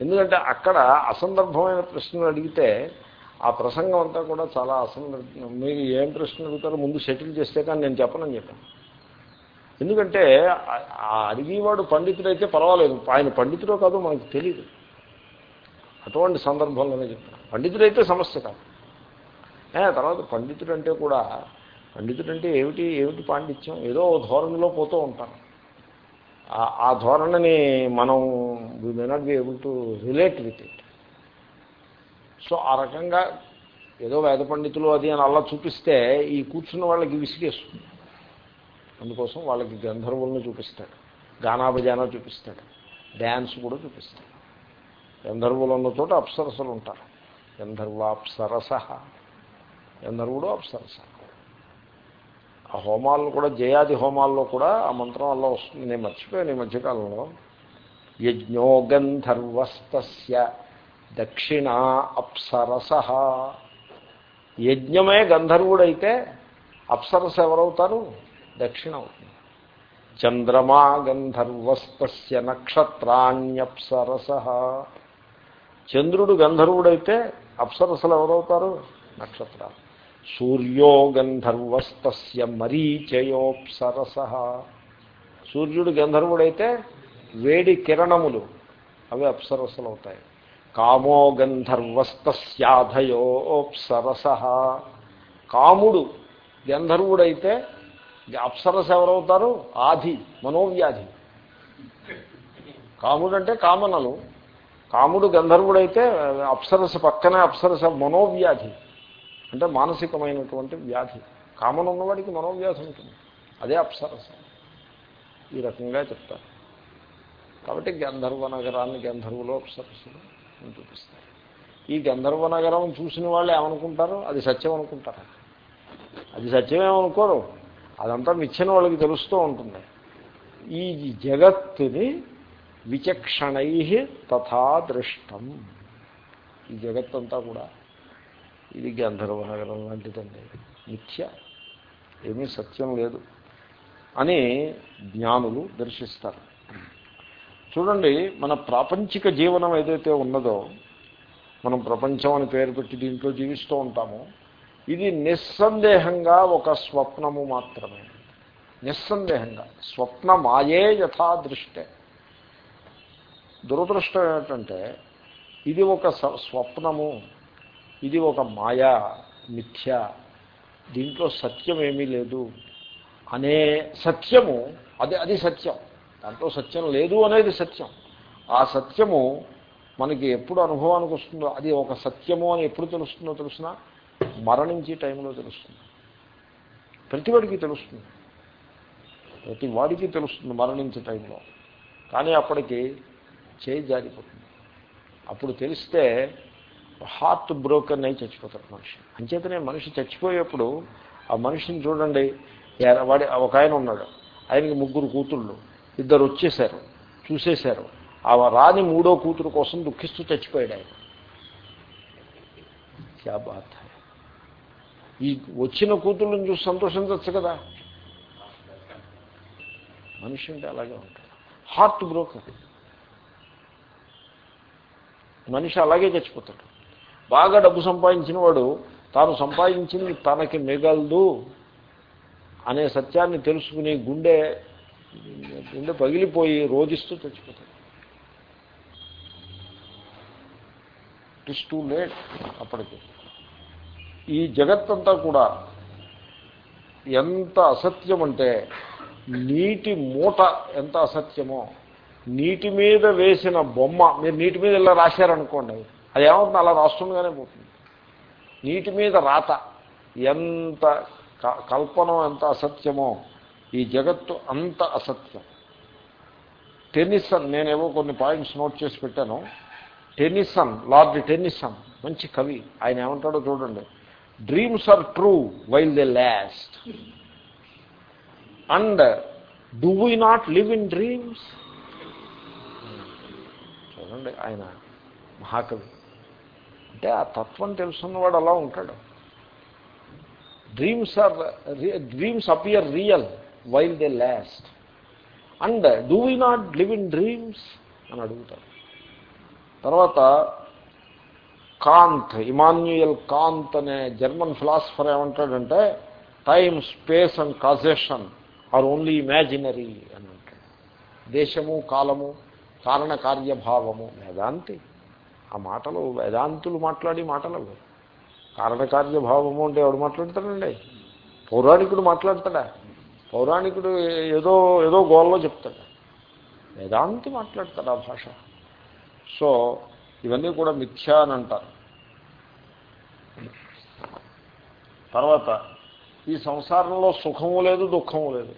ఎందుకంటే అక్కడ అసందర్భమైన ప్రశ్నలు అడిగితే ఆ ప్రసంగం అంతా కూడా చాలా అసందర్భం. మీరు ఏం ప్రశ్న అడుగుతారో ముందు సెటిల్ చేస్తే కానీ నేను చెప్పనని చెప్పాను. ఎందుకంటే ఆ అడిగేవాడు పండితుడైతే పర్వాలేదు. ఆయన పండితుడో కాదో మనకు తెలియదు అటువంటి సందర్భంలోనే చెప్తాను. పండితుడైతే సమస్య కాదు. తర్వాత పండితుడు అంటే కూడా పండితుడంటే ఏమిటి ఏమిటి పాండిత్యం? ఏదో ధోరణిలో పోతూ ఉంటాను ఆ ధోరణిని మనం we may not be able to relate with it so ఆ రకంగా ఏదో వేద పండితులు అది అని అలా చూపిస్తే ఈ కూర్చున్న వాళ్ళకి విసిగేస్తుంది అందుకోసం వాళ్ళకి గంధర్వులను చూపిస్తాడు. గానాభజానా చూపిస్తాడు. డ్యాన్స్ కూడా చూపిస్తాడు. గంధర్వులు ఉన్న చోట అప్సరసలు ఉంటారు. గంధర్వాప్సరస. గంధర్వుడు అప్సరస. ఆ హోమాల్లో కూడా జయాది హోమాల్లో కూడా ఆ మంత్రం అలా వస్తుంది. నేను మర్చిపోయాను ఈ మధ్యకాలంలో. యజ్ఞో గంధర్వస్తస్య దక్షిణ అప్సరస. యజ్ఞమే గంధర్వుడైతే అప్సరస ఎవరవుతారు? దక్షిణ అవుతుంది. చంద్రమా గంధర్వస్తస్య నక్షత్రాణ్యప్సరస. చంద్రుడు గంధర్వుడైతే అప్సరసలు ఎవరవుతారు? నక్షత్రాలు. సూర్యో గంధర్వస్తస్య మరీచయోప్సరస. సూర్యుడు గంధర్వుడైతే వేడి కిరణములు అవి అప్సరసలు అవుతాయి కామో గంధర్వస్తస్యాధయోప్సరస. కాముడు గంధర్వుడైతే అప్సరస ఎవరవుతారు ఆది మనోవ్యాధి. కాముడు అంటే కామనలు. కాముడు గంధర్వుడైతే అప్సరస పక్కనే అప్సరస మనోవ్యాధి. అంటే మానసికమైనటువంటి వ్యాధి. కామన్ ఉన్నవాడికి మనోవ్యాధి ఉంటుంది. అదే అప్సరస. ఈ రకంగా చెప్తారు. కాబట్టి గంధర్వ నగరాన్ని గంధర్వులో అని చూపిస్తారు. ఈ గంధర్వ నగరం చూసిన వాళ్ళు ఏమనుకుంటారు? అది సత్యం అనుకుంటారు? అది సత్యమేమనుకోరు అదంతా మిచ్చిన వాళ్ళకి తెలుస్తూ ఉంటుంది. ఈ జగత్తుని విచక్షణై తథా దృష్టం. ఈ జగత్తంతా కూడా ఇది గంధర్వ నగరం లాంటిదండి. మిథ్య. ఏమీ సత్యం లేదు. అని జ్ఞానులు దర్శిస్తారు. చూడండి మన ప్రాపంచిక జీవనం ఏదైతే ఉన్నదో మనం ప్రపంచం అని పేరు పెట్టి దీంట్లో జీవిస్తూ ఉంటామో. ఇది నిస్సందేహంగా ఒక స్వప్నము మాత్రమే. నిస్సందేహంగా. స్వప్న మాయే యథా దృష్టే దురదృష్టం ఏమిటంటే ఇది ఒక స్వప్నము. ఇది ఒక మాయా మిథ్య. దీంట్లో సత్యం ఏమీ లేదు. అనే సత్యము అది అది సత్యం. దాంట్లో సత్యం లేదు అనేది సత్యం. ఆ సత్యము మనకి ఎప్పుడు అనుభవానికి వస్తుందో అది ఒక సత్యము అని ఎప్పుడు తెలుస్తుందో తెలుసిన మరణించే టైంలో తెలుస్తుంది. ప్రతివాడికి తెలుస్తుంది. ప్రతి వాడికి తెలుస్తుంది మరణించే టైంలో. కానీ అప్పటికి చేయి జారిపోతుంది. అప్పుడు తెలిస్తే హార్ట్ బ్రోకన్ అయి చచ్చిపోతాడు మనిషి. అంచేతనే మనిషి చచ్చిపోయేప్పుడు ఆ మనిషిని చూడండి వాడి ఒక ఆయన ఉన్నాడు. ఆయనకి ముగ్గురు కూతుళ్ళు. ఇద్దరు వచ్చేసారు చూసేశారు. ఆ రాని మూడో కూతురు కోసం దుఃఖిస్తూ చచ్చిపోయాడు ఆయన. క్యా బాధ ఈ వచ్చిన కూతుళ్ళని చూసి సంతోషించవచ్చు కదా. మనిషి అంటే అలాగే ఉంటాడు. Heart broker. మనిషి అలాగే చచ్చిపోతాడు. బాగా డబ్బు సంపాదించిన వాడు తాను సంపాదించింది తనకి మిగలదు అనే సత్యాన్ని తెలుసుకుని గుండె గుండె పగిలిపోయి రోజిస్తూ చచ్చిపోతాడు. ఇట్స్ టూ లేట్ అప్పటికి. ఈ జగత్తంతా కూడా ఎంత అసత్యం అంటే నీటి మూట ఎంత అసత్యమో నీటి మీద వేసిన బొమ్మ మీరు నీటి మీద ఇలా రాశారనుకోండి అది ఏమవుతుంది? అలా రాస్తుండగానే పోతుంది. నీటి మీద రాత. ఎంత కల్పన ఎంత అసత్యమో. ఈ జగత్తు అంత అసత్యం. టెన్నిసన్ నేనేవో కొన్ని పాయింట్స్ నోట్ చేసి పెట్టాను. టెన్నిసన్ లార్డ్ టెన్నిసన్ మంచి కవి. ఆయన ఏమంటాడో చూడండి. Dreams are true while they last and do we not live in dreams చూడండి ఆయన మహాకవి. అంటే ఆ తత్వం తెలుసున్నవాడు అలా ఉంటాడు. Dreams are dreams appear real while they last and do we not live in dreams అని అడుగుతారు తర్వాత కాంత్ ఇమాన్యుయల్ కాంత్ అనే జర్మన్ ఫిలాసఫర్ ఏమంటాడంటే time space and causation are only imaginary అని అంటాడు. దేశము కాలము కారణ కార్యభావము వేదాంతి ఆ మాటలు వేదాంతులు మాట్లాడి మాటలు కారణకార్యభావము అంటే ఎవడు మాట్లాడతాడండి? పౌరాణికుడు మాట్లాడతాడా? పౌరాణికుడు ఏదో ఏదో గోల్లో చెప్తాడు. వేదాంతి మాట్లాడతాడు ఆ భాష. సో ఇవన్నీ కూడా మిథ్యా అని అంటారు. తర్వాత ఈ సంసారంలో సుఖము లేదు దుఃఖము లేదు.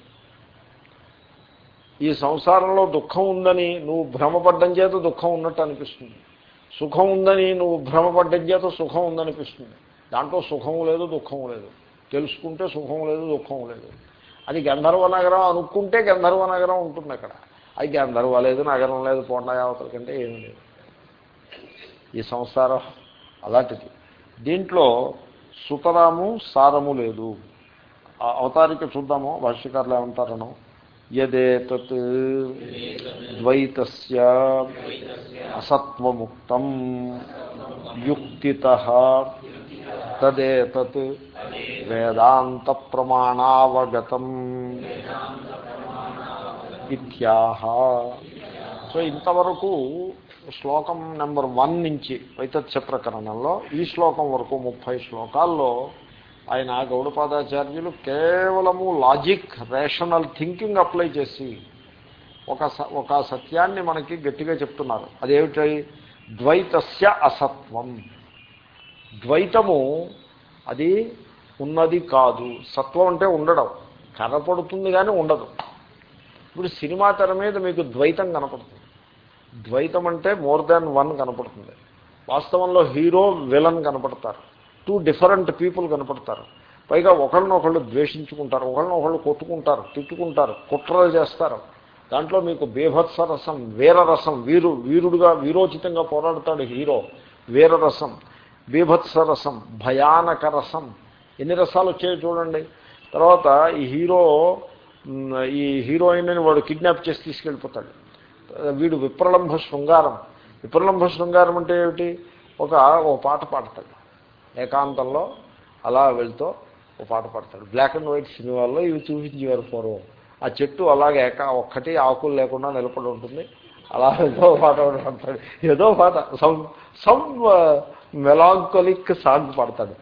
ఈ సంసారంలో దుఃఖం ఉందని నువ్వు భ్రమపడ్డం చేత దుఃఖం ఉన్నట్టు అనిపిస్తుంది. సుఖం ఉందని నువ్వు భ్రమపడ్డం చేత సుఖం ఉందనిపిస్తుంది. దాంట్లో సుఖం లేదు దుఃఖం లేదు. తెలుసుకుంటే సుఖం లేదు దుఃఖం లేదు. అది గంధర్వ నగరం అనుకుంటే గంధర్వ నగరం ఉంటుంది అక్కడ. అది గంధర్వ లేదు నగరం లేదు పొండయావతల కంటే ఏమీ లేదు. ఈ సంసారం అలాంటిది. దీంట్లో సుతరాము సారము లేదు. అవతారిక చూద్దాము భాష్యకారులు ఏమంటారనో. యదేతత్ ద్వైతస్య అసత్వముక్తం యుక్తిత తదేతత్ వేదాంత ప్రమాణావగతం ఇత్యాహ సో ఇంతవరకు శ్లోకం నెంబర్ వన్ నుంచి వైతత్స్య ప్రకరణంలో ఈ శ్లోకం వరకు ముప్పై శ్లోకాల్లో ఆయన గౌడపాదాచార్యులు కేవలము లాజిక్ రేషనల్ థింకింగ్ అప్లై చేసి ఒక ఒక సత్యాన్ని మనకి గట్టిగా చెప్తున్నారు. అదేమిటి? ద్వైతస్య అసత్వం. ద్వైతము అది ఉన్నది కాదు. సత్వం అంటే ఉండడం. కనపడుతుంది కానీ ఉండదు. ఇప్పుడు సినిమా తెర మీద మీకు ద్వైతం కనపడుతుంది. ద్వైతం అంటే మోర్ దాన్ వన్ కనపడుతుంది. వాస్తవంలో హీరో విలన్ కనపడతారు. టూ డిఫరెంట్ పీపుల్ కనపడతారు. పైగా ఒకళ్ళనొకళ్ళు ద్వేషించుకుంటారు ఒకళ్ళనొకళ్ళు కొట్టుకుంటారు తిట్టుకుంటారు కుట్రలు చేస్తారు. దాంట్లో మీకు బీభత్స రసం వీరరసం వీరు వీరుడుగా వీరోచితంగా పోరాడతాడు హీరో వీరరసం బీభత్స రసం భయానక రసం. ఎన్ని రసాలు వచ్చాయో చూడండి. తర్వాత ఈ హీరో ఈ హీరోయిన్ని వాడు కిడ్నాప్ చేసి తీసుకెళ్ళిపోతాడు. వీడు విప్రలంభ శృంగారం. విప్రలంభ శృంగారం అంటే ఏమిటి? ఒక ఓ పాట పాడతాడు. ఏకాంతంలో అలా వెళ్తూ ఓ పాట పాడతాడు. బ్లాక్ అండ్ వైట్ సినిమాల్లో ఇవి చూపించేవారు పూర్వం. ఆ చెట్టు అలాగే ఏక ఒక్కటి ఆకులు లేకుండా నిలబడి ఉంటుంది. అలా ఏదో పాట పాడతాడు. ఏదో పాట సమ్ సమ్ మెలాంకొలిక్ సాంగ్ పాడతాడు.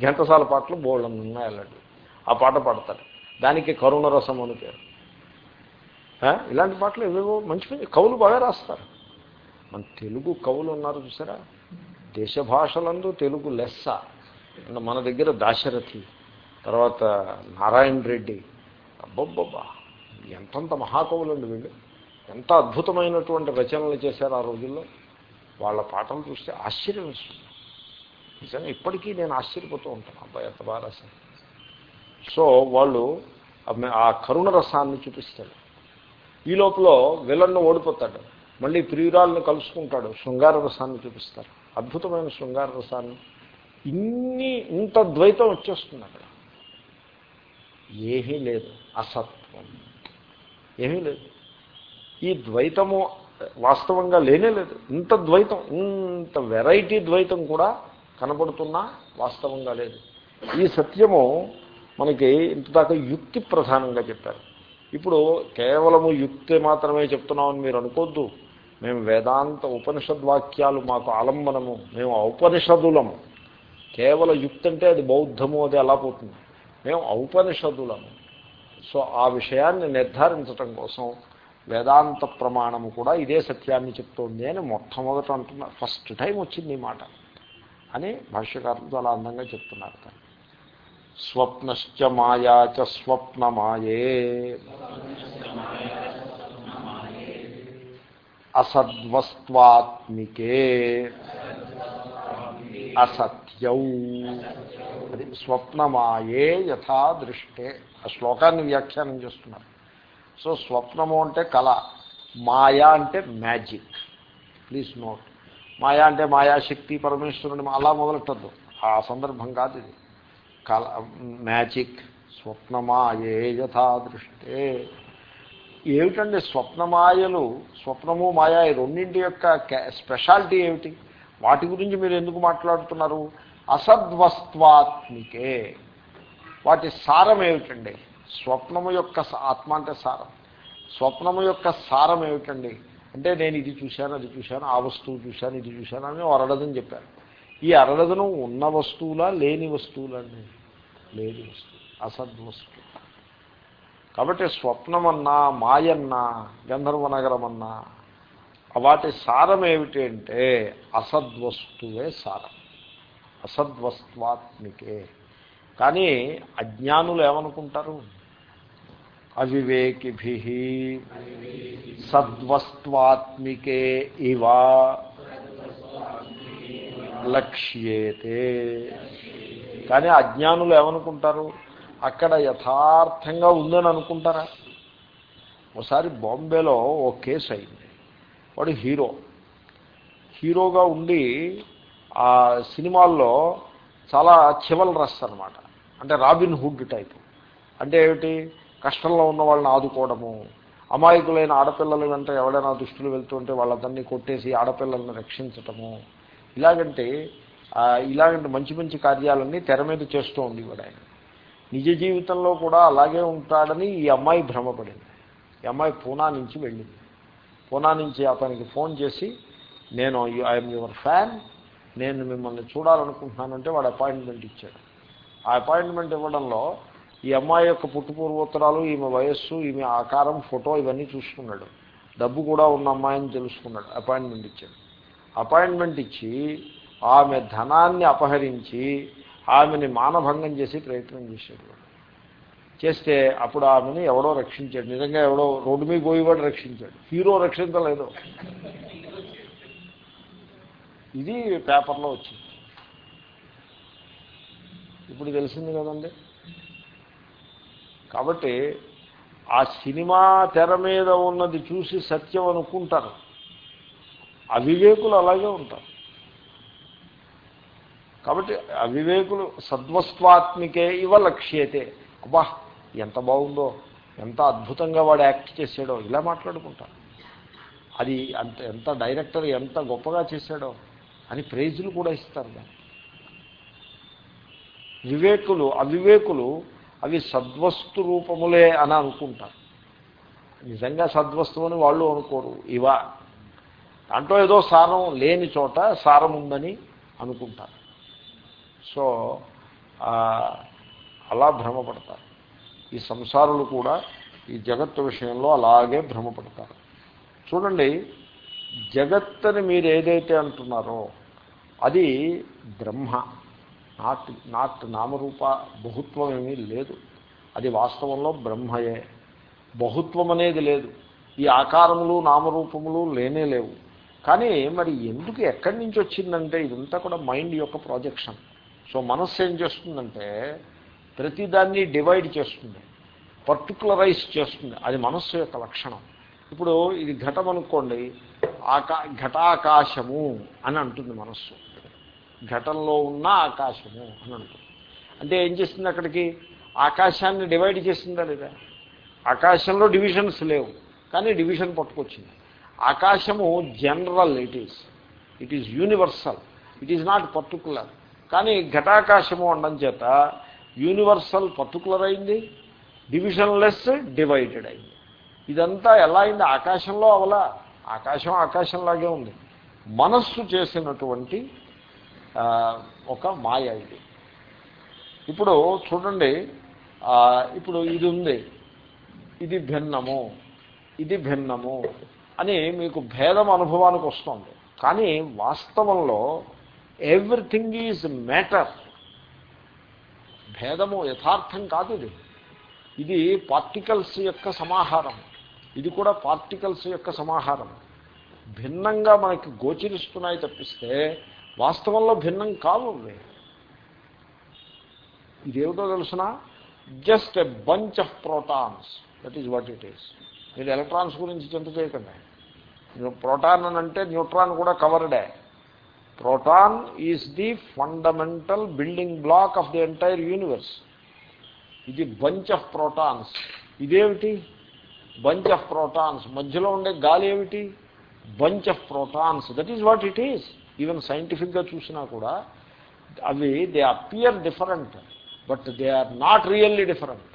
ఘంటసాల పాటలు బోల్డ్ ఉన్నాయి అలాంటి ఆ పాట పాడతాడు. దానికి కరుణరసం అని పేరు. ఇలాంటి పాటలు ఏవేవో మంచి మంచి కవులు బాగా రాస్తారు. మన తెలుగు కవులు ఉన్నారు చూసారా? దేశ భాషలందు తెలుగు లెస్స. మన దగ్గర దాశరథి తర్వాత నారాయణ రెడ్డి. అబ్బబ్బబ్బా! ఎంతంత మహాకవులు అండి వీళ్ళు. ఎంత అద్భుతమైనటువంటి రచనలు చేశారు ఆ రోజుల్లో. వాళ్ళ పాటలు చూస్తే ఆశ్చర్యం ఇస్తుంది నిజంగా ఇప్పటికీ నేను ఆశ్చర్యపోతూ ఉంటాను. అబ్బాయి ఎంత బాగా సో వాళ్ళు ఆ- ఆ కరుణ రసాన్ని చూపిస్తాడు ఈ లోపల విలన్ను ఓడిపోతాడు. మళ్ళీ ప్రియురాలను కలుసుకుంటాడు. శృంగార రసాన్ని చూపిస్తారు. అద్భుతమైన శృంగార రసాన్ని ఇన్ని ఇంత ద్వైతం వచ్చేస్తుంది అక్కడ. ఏమీ లేదు అసత్వం. ఏమీ లేదు. ఈ ద్వైతము వాస్తవంగా లేనే లేదు. ఇంత ద్వైతం ఇంత వెరైటీ ద్వైతం కూడా కనబడుతున్నా వాస్తవంగా లేదు. ఈ సత్యము మనకి ఇంతదాకా యుక్తి ప్రధానంగా చెప్పారు. ఇప్పుడు కేవలము యుక్తి మాత్రమే చెప్తున్నామని మీరు అనుకోద్దు. మేము వేదాంత ఉపనిషద్వాక్యాలు మాకు ఆలంబనము. మేము ఔపనిషదులము. కేవల యుక్తి అంటే అది బౌద్ధము అది అలా పోతుంది. మేము ఔపనిషదులము. సో ఆ విషయాన్ని నిర్ధారించటం కోసం వేదాంత ప్రమాణము కూడా ఇదే సత్యాన్ని చెప్తోంది అని మొట్టమొదట అంటున్నారు ఫస్ట్ టైం వచ్చింది ఈ మాట అని భాష్యకారులు చాలా అందంగా చెప్తున్నారు దాన్ని. స్వప్నశ్చ మాయా చ స్వప్నమాయే. అసద్వస్త్వాత్మికే. అసత్యౌ. అది స్వప్నమాయే యథా దృష్టే. ఆ శ్లోకాన్ని వ్యాఖ్యానం చేస్తున్నారు. సో స్వప్నము అంటే కళ. మాయా అంటే మ్యాజిక్. Please note. మాయా అంటే మాయాశక్తి పరమేశ్వరుని అలా మొదలెట్టద్దు. ఆ సందర్భం కాదు ఇది. కళ మ్యాజిక్ స్వప్నమాయే యథా దృష్టే. ఏమిటండి స్వప్నమాయలు? స్వప్నము మాయా ఈ రెండింటి యొక్క స్పెషాలిటీ ఏమిటి? వాటి గురించి మీరు ఎందుకు మాట్లాడుతున్నారు? అసద్వస్త్వాత్మికే. వాటి సారం ఏమిటండి? స్వప్నము యొక్క ఆత్మ అంటే సారం. స్వప్నము యొక్క సారం ఏమిటండి? అంటే నేను ఇది చూశాను అది చూశాను ఆ వస్తువు చూశాను ఇది చూశాను అని అరడదని చెప్పారు. ఈ అరడదను ఉన్న వస్తువులా లేని వస్తువులండి లేని వస్తువు. అసద్వస్తువు. కాబట్టి స్వప్నమన్నా మాయన్నా గంధర్వ నగరమన్నా వాటి సారం ఏమిటి అంటే అసద్వస్తువే సారం. అసద్వస్త్వాత్మికే. కానీ అజ్ఞానులు ఏమనుకుంటారు? అవివేకిభి. సద్వస్త్వాత్మికే ఇవ. లక్ష్యేతే. కానీ అజ్ఞానులు ఏమనుకుంటారు? అక్కడ యథార్థంగా ఉందని అనుకుంటారా? ఒకసారి బాంబేలో ఓ కేసు అయింది. వాడు హీరో. హీరోగా ఉండి ఆ సినిమాల్లో చాలా చివల్ రస్ అంటే రాబిన్ హుడ్ టైప్. అంటే ఏమిటి? కష్టంలో ఉన్న వాళ్ళని ఆదుకోవడము. అమాయకులైన ఆడపిల్లల వెంట ఎవడైనా దుష్టులు వెళ్తుంటే వాళ్ళందరినీ కొట్టేసి ఆడపిల్లల్ని రక్షించటము. ఇలాగంటే ఇలాగంటే ఇలాగంటి మంచి మంచి కార్యాలన్నీ తెర మీద చేస్తూ ఉండేవాడు ఆయన. నిజ జీవితంలో కూడా అలాగే ఉంటాడని ఈ అమ్మాయి భ్రమపడింది. ఈ అమ్మాయి పూనా నుంచి వెళ్ళింది. పూనా నుంచి అతనికి ఫోన్ చేసి నేను ఐఎమ్ యువర్ ఫ్యాన్ నేను మిమ్మల్ని చూడాలనుకుంటున్నానంటే వాడు అపాయింట్మెంట్ ఇచ్చాడు. ఆ అపాయింట్మెంట్ ఇవ్వడంలో ఈ అమ్మాయి యొక్క పుట్టుపూర్వోత్తరాలు ఈమె వయస్సు ఈమె ఆకారం ఫోటో ఇవన్నీ చూసుకున్నాడు. డబ్బు కూడా ఉన్న అమ్మాయిని తెలుసుకున్నాడు. అపాయింట్మెంట్ ఇచ్చాడు. అపాయింట్మెంట్ ఇచ్చి ఆమె ధనాన్ని అపహరించి ఆమెని మానభంగం చేసి ప్రయత్నం చేశాడు. చేస్తే అప్పుడు ఆమెను ఎవడో రక్షించాడు. నిజంగా ఎవడో రోడ్డు మీద పోయేవాడు రక్షించాడు. హీరో రక్షించలేదు ఇది పేపర్లో వచ్చింది. ఇప్పుడు తెలిసింది కదండి. కాబట్టి ఆ సినిమా తెర మీద ఉన్నది చూసి సత్యం అనుకుంటారు. అవివేకులు అలాగే ఉంటారు. కాబట్టి అవివేకులు సద్వస్వాత్మికే ఇవ లక్ష్యతే. అబ్బా ఎంత బాగుందో ఎంత అద్భుతంగా వాడు యాక్ట్ చేశాడో. ఇలా మాట్లాడుకుంటారు అది అంత ఎంత డైరెక్టర్ ఎంత గొప్పగా చేశాడో అని ప్రైజులు కూడా ఇస్తారు దాన్ని వివేకులు అవివేకులు అవి సద్వస్తు రూపములే అని అనుకుంటారు. నిజంగా సద్వస్తువు అని వాళ్ళు అనుకోరు. ఇవా. దాంట్లో ఏదో సారం లేని చోట సారం ఉందని అనుకుంటారు. సో అలా భ్రమపడతారు. ఈ సంసారులు కూడా ఈ జగత్తు విషయంలో అలాగే భ్రమపడతారు. చూడండి జగత్తని మీరు ఏదైతే అంటున్నారో అది బ్రహ్మ. నాట్ నాట్ నామరూప బహుత్వం ఏమీ లేదు. అది వాస్తవంలో బ్రహ్మయే. బహుత్వం అనేది లేదు. ఈ ఆకారములు నామరూపములు లేనే లేవు. కానీ మరి ఎందుకు ఎక్కడి నుంచి వచ్చిందంటే ఇదంతా కూడా మైండ్ యొక్క ప్రాజెక్షన్. సో మనస్సు ఏం చేస్తుందంటే ప్రతిదాన్ని డివైడ్ చేస్తుంది పర్టికులరైజ్ చేస్తుంది. అది మనస్సు యొక్క లక్షణం. ఇప్పుడు ఇది ఘటం అనుకోండి ఆకా ఘటాకాశము అని అంటుంది మనస్సు. ఘటంలో ఉన్న ఆకాశము అని అంటుంది. అంటే ఏం చేస్తుంది అక్కడికి? ఆకాశాన్ని డివైడ్ చేసిందా లేదా? ఆకాశంలో డివిజన్స్ లేవు కానీ డివిజన్ పట్టుకొచ్చింది. ఆకాశము general it is it is universal it is not particular కానీ ఘటాకాశము ఉండడం చేత యూనివర్సల్ పర్టికులర్ అయింది డివిజన్ లెస్ డివైడెడ్ అయింది. ఇదంతా ఎలా అయింది? ఆకాశంలో అవలా ఆకాశం ఆకాశంలాగే ఉంది. మనస్సు చేసినటువంటి ఒక మాయ ఇది. ఇప్పుడు చూడండి ఇప్పుడు ఇది ఉంది ఇది భిన్నము ఇది భిన్నము అని మీకు భేదం అనుభవానికి వస్తుంది. కానీ వాస్తవంలో ఎవ్రీథింగ్ ఈజ్ మ్యాటర్ భేదము యథార్థం కాదు ఇది. ఇది పార్టికల్స్ యొక్క సమాహారం. ఇది కూడా పార్టికల్స్ యొక్క సమాహారం. భిన్నంగా మనకి గోచరిస్తున్నాయి తప్పిస్తే వాస్తవంలో భిన్నం కావు ఇదేమిటో తెలుసిన? Just a bunch of protons that is what it is మీరు ఎలక్ట్రాన్స్ గురించి చింత చేయకండి. ప్రోటాన్ అని అంటే న్యూట్రాన్ కూడా కవర్డే proton is the fundamental building block of the entire universe ఇది బంచ్ ఆఫ్ ప్రోటాన్స్ ఇదేమిటి? బంచ్ ఆఫ్ ప్రోటాన్స్ మధ్యలో ఉండే గాలి ఏమిటి? Bunch of protons that is what it is even సైంటిఫిక్గా చూసినా కూడా అవి they appear different but they are not really different